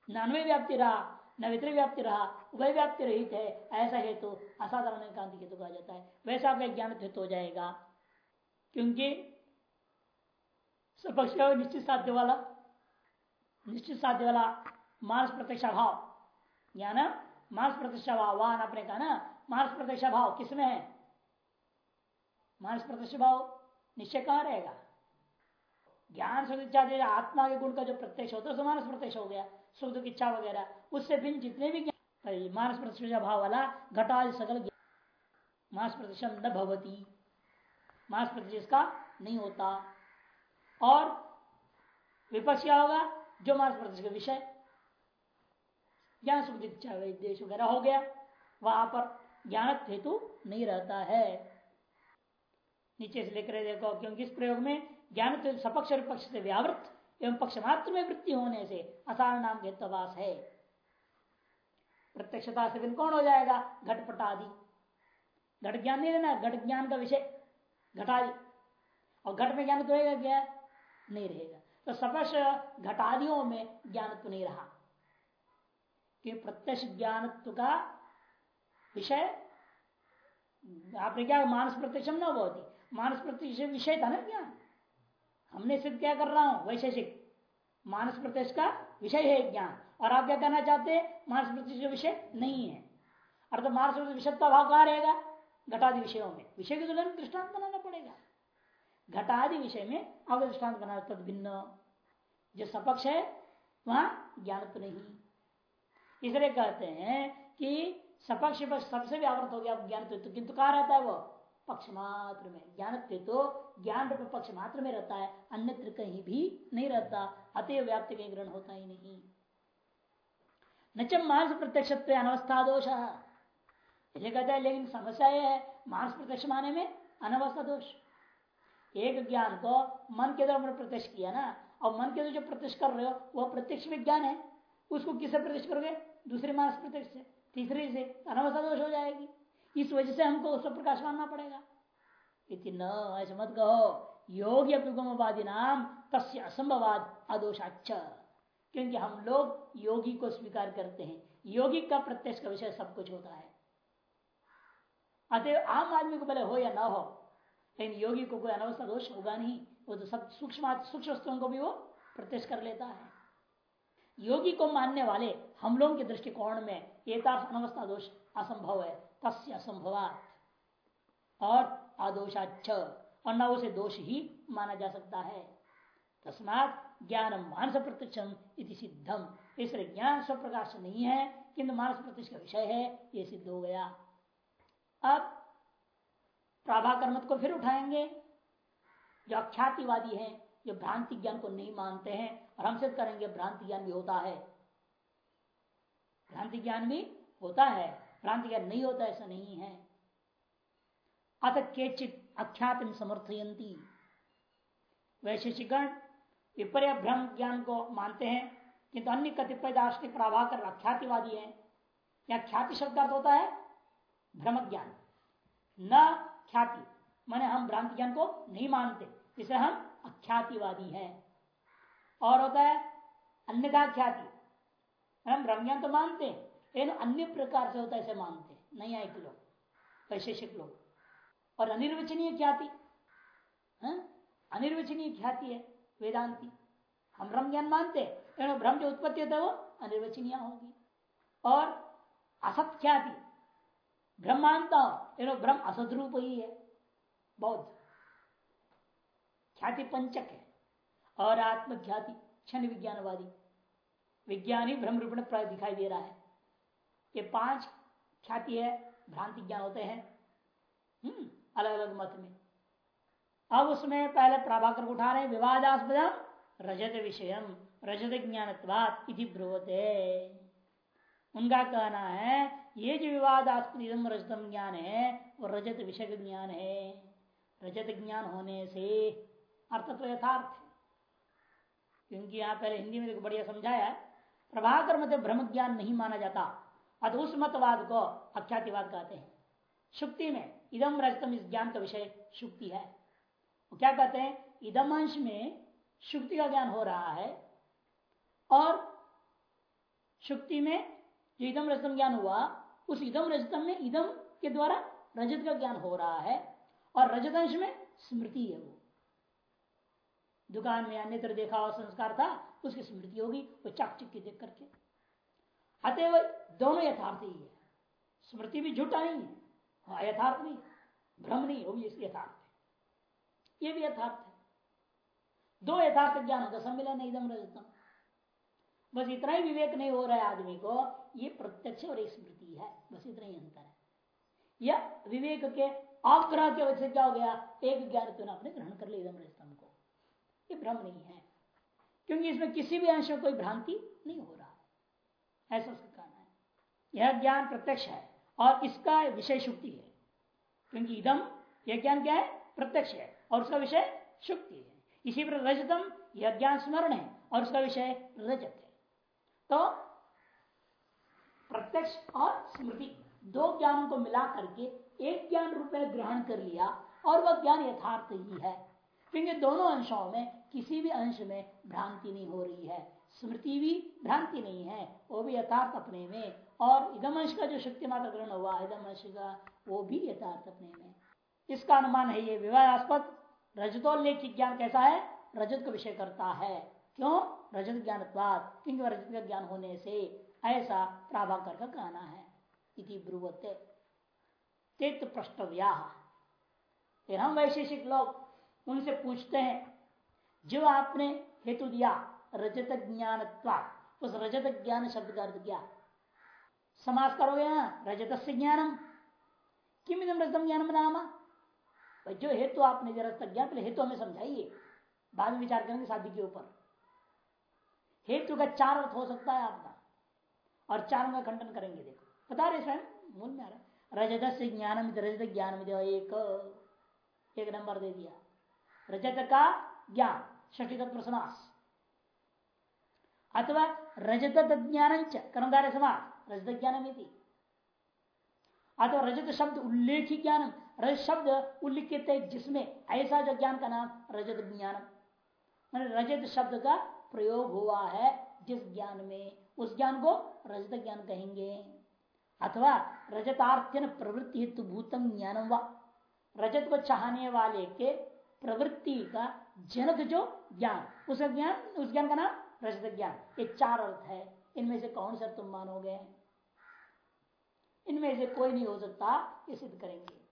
नानवे व्याप्ति रहा, न वितरिक व्याप्ति रहा वह व्याप्ति रहित है, ऐसा हेतु तो असाधारण कांति हेतु कहा जाता है। वैसा आपका ज्ञान हेतु हो जाएगा, क्योंकि सपक्ष निश्चित साध्य वाला, निश्चित साध्य वाला मानस प्रत्यक्ष भाव ज्ञान मानस प्रत्यक्ष भाव वाहन आपने कहा ना मानस प्रत्यक्ष भाव किसमें है? मानस प्रत्यक्ष भाव निश्चय कहा रहेगा। ज्ञान सुख इच्छा आत्मा के गुण का जो प्रत्यक्ष होता है मानस प्रत्यक्ष हो गया। सुख दुख, इच्छा वगैरह, उससे भिन्न जितने भी मानस प्रत्यक्ष भाव वाला घटा सकल मानस प्रत्यक्ष न भवती। मानस प्रत्यक्ष का नहीं होता। और विपक्ष क्या होगा? जो मानस प्रत्यक्ष का विषय, ज्ञान सुख इच्छा देश वगैरह हो गया। वहाँ पर ज्ञान हेतु नहीं रहता है। नीचे से लेकर देखो, क्योंकि इस प्रयोग में ज्ञान तो सपक्ष और पक्ष से व्यावृत एवं पक्ष मात्र में वृत्ति होने से असार नाम के तवास है। प्रत्यक्षता से कौन हो जाएगा? घटपट आदि घट ज्ञान नहीं रहना घट ज्ञान का विषय, घटादि। और घट में ज्ञान तो रहेगा क्या? नहीं रहेगा। तो सपक्ष घटादियों में ज्ञान तो नहीं रहा। क्योंकि प्रत्यक्ष ज्ञानत्व का विषय, आपने क्या मानस प्रत्यक्षम न बहुत मानस प्रत्यक्ष विषय था ना ज्ञान हमने सिद्ध क्या कर रहा हूँ? वैशेषिक। मानस प्रत्यक्ष का विषय है ज्ञान। और आप क्या कहना चाहते हैं? मानस प्रत्यक्ष विषय नहीं है। अर्थात मानस विषय का भाव कहा रहेगा? घटादि विषयों में। विषय के तुलना दृष्टांत बनाना पड़ेगा। घटादि विषय में आपको दृष्टांत बना तद भिन्न। जो सपक्ष है, वहाँ ज्ञान तो नहीं। इसलिए कहते हैं कि सपक्ष सबसे व्यावृत हो गया ज्ञान तो किंतु कहा रहता है वो? पक्ष मात्र में ज्ञान तो ज्ञान रूप पक्ष मात्र में रहता है, अन्यत्र कहीं भी नहीं रहता। अतः व्याप्ति कहीं ग्रहण होता ही नहीं। न मानस प्रत्यक्ष अनवस्था दोष। ये कहता है, लेकिन समस्या यह है मानस प्रत्यक्ष माने में अनवस्था दोष। एक ज्ञान को मन के द्वारा प्रत्यक्ष किया ना, और मन के द्वारा जो प्रत्यक्ष कर रहे हो वह प्रत्यक्ष विज्ञान है। उसको किससे प्रत्यक्ष करोगे? दूसरे मानस प्रत्यक्ष से, तीसरे से। अनवस्था दोष हो जाएगी। इस वजह से हमको उस प्रकाश मानना पड़ेगा। इति न, ऐसे मत कहो योगी अभ्युगमवादी नाम तस्य असंभवाद अदोषाच क्योंकि हम लोग योगी को स्वीकार करते हैं। योगी का प्रत्यक्ष का विषय सब कुछ होता है। अतः आम आदमी को भले हो या ना हो, लेकिन योगी को कोई अनवस्था दोष होगा नहीं। वो तो सब सूक्ष्म सूक्ष्म को भी वो प्रत्यक्ष कर लेता है। योगी को मानने वाले हम लोगों के दृष्टिकोण में एतार्थ अनवस्था दोष असंभव है। तस्य असंभवात। और अदोषाच और न उसे दोष ही माना जा सकता है। तस्मात ज्ञान मानस प्रत्यक्षम इति सिद्धम। इसलिए ज्ञान स्व प्रकाश नहीं है किंतु मानस प्रत्यक्ष का विषय है, ये सिद्ध हो गया। अब प्राभाकर मत को फिर उठाएँगे। जो अख्यातिवादी हैं, जो भ्रांति ज्ञान को नहीं मानते हैं, और हम सिद्ध करेंगे भ्रांति ज्ञान भी होता है। भ्रांति ज्ञान भी होता है। भ्रांति ज्ञान नहीं होता, ऐसा नहीं है। अत केचित अख्यात समर्थयंती वैशेषिकण विपर्य भ्रम ज्ञान को मानते हैं, किंतु अन्य कतिपय दार्शनिक प्रभाकर अख्यातिवादी है। या ख्याति शब्दार्थ होता है भ्रम ज्ञान न ख्याति, माने हम भ्रांति ज्ञान को नहीं मानते, इसे हम अख्यातिवादी हैं। और होता है अन्यथा ख्याति, हम भ्रम ज्ञान तो मानते हैं लेकिन अन्य प्रकार से होता है, इसे मानते नहीं आए लोग, वैशेषिक लोग। और अनिर्वचनीय ख्याति हाँ? अनिर्वचनीय ख्याति है वेदांति। हम ब्रह्म ज्ञान मानते हैं ब्रह्म जो उत्पत्ति होता है, वो अनिर्वचनीय होगी। और असत ख्याति ब्रह्म मानता हूँ ब्रह्म असद रूप ही है, बौद्ध। ख्याति पंचक है। और आत्मख्याति, क्षण विज्ञानवादी। विज्ञानी ब्रह्म रूप में प्राय दिखाई दे रहा है। ये पाँच ख्याति है, भ्रांति ज्ञान होते हैं? हम्म अलग अलग मत में। अब उसमें पहले प्रभाकर उठा रहे विवादास्पद रजत विषय रजत ज्ञान ब्रुवते। उनका कहना है, ये जो विवादास्पद रजतम ज्ञान है, वो रजत विषय ज्ञान है। रजत ज्ञान होने से अर्थ तो यथार्थ क्योंकि यहाँ पहले हिंदी में बढ़िया समझाया, प्रभाकर मत ब्रह्म ज्ञान नहीं माना जाता। मतवाद को अख्यातिवाद कहते हैं। शुक्ति में इदम रजतम इस ज्ञान का विषय शुक्ति है। वो क्या कहते हैं? इदम अंश में शुक्ति का ज्ञान हो रहा है और शुक्ति में जो इदम रजतम ज्ञान हुआ, उस इदम रजतम में इदम के द्वारा रजत का ज्ञान हो रहा है और रजत अंश में स्मृति है वो। दुकान में अन्यत्र देखा हुआ संस्कार था, उसकी स्मृति होगी, वो चक चिक देख करके। अतएव दोनों यथार्थ ही है। स्मृति भी झूठा नहीं है हाँ यथार्थ नहीं भ्रम नहीं भी यथार्थ है ये भी यथार्थ है। दो यथार्थ ज्ञान होगा सम्मिलन एकदम रजतम। बस इतना ही विवेक नहीं हो रहा है आदमी को, ये प्रत्यक्ष और एक स्मृति है, बस इतना ही अंतर है। या विवेक के आग्रह के वजह से क्या हो गया? एक ज्ञान तो आपने ग्रहण कर लिया रजतम को। ये भ्रम नहीं है। क्योंकि इसमें किसी भी अंश में कोई भ्रांति नहीं हो रहा। है ऐसा उसका कहना है। यह ज्ञान प्रत्यक्ष है और इसका विषय शुक्ति है। क्योंकि इदम, यह ज्ञान क्या है? प्रत्यक्ष है और उसका विषय शुक्ति है। इसी पर रजतम, यह ज्ञान स्मरण है और उसका विषय रजत है। तो प्रत्यक्ष और स्मृति, दो ज्ञानों को मिला करके एक ज्ञान रूप में ग्रहण कर लिया और वह ज्ञान यथार्थ ही है। क्योंकि दोनों अंशों में किसी भी अंश में भ्रांति नहीं हो रही है। स्मृति भी भ्रांति नहीं है, वो भी यथार्थ अपने में। और इदमंश का जो शक्ति मात्र ग्रहण हुआ इदमंश का, वो भी यथार्थ अपने में। इसका अनुमान है ये विवादास्पद। रजतोल्लेख ज्ञान कैसा है? रजत को विषय करता है। क्यों? रजत ज्ञान क्योंकि रजत का ज्ञान होने से ऐसा प्राभाकर का कहना है। इति ब्रुवते। तेत प्रष्टव्या फिर हम वैशेषिक लोग उनसे पूछते हैं, जो आपने हेतु दिया रजत ज्ञान उस रजत ज्ञान शब्द का अर्थ क्या? समास करोगे ना रजत से ज्ञानम। किम रजतम ज्ञानम नामा? जो हेतु आपने रजत ज्ञान पहले हेतु हमें समझाइए। बाद में विचार करेंगे शादी के ऊपर। हेतु का चार अर्थ हो सकता है आपका। और चार में खंडन करेंगे, देखो। बता रहे स्वयं, मूल में आ रहा रजत से ज्ञानम रजत ज्ञान में एक। एक नंबर दे दिया। रजत का ज्ञान षठी तत्व समास अथवा रजत ज्ञान कर्मधारे समास रजत ज्ञान अथवा रजत शब्द उल्लेख ज्ञान रजत शब्द उल्लिखित है जिसमें ऐसा जो ज्ञान का नाम रजत ज्ञान रजत शब्द का प्रयोग हुआ है जिस ज्ञान में, उस ज्ञान को रजत ज्ञान कहेंगे। अथवा रजतार्थ्यन प्रवृत्ति हेतु भूतम ज्ञानम व। रजत को चाहने वाले के प्रवृत्ति का जनक जो ज्ञान, उस ज्ञान उस ज्ञान का नाम रजत ज्ञान ये चार अर्थ है। इनमें से कौन सा तुम मानोगे? इनमें से कोई नहीं हो सकता, ये सिद्ध करेंगे।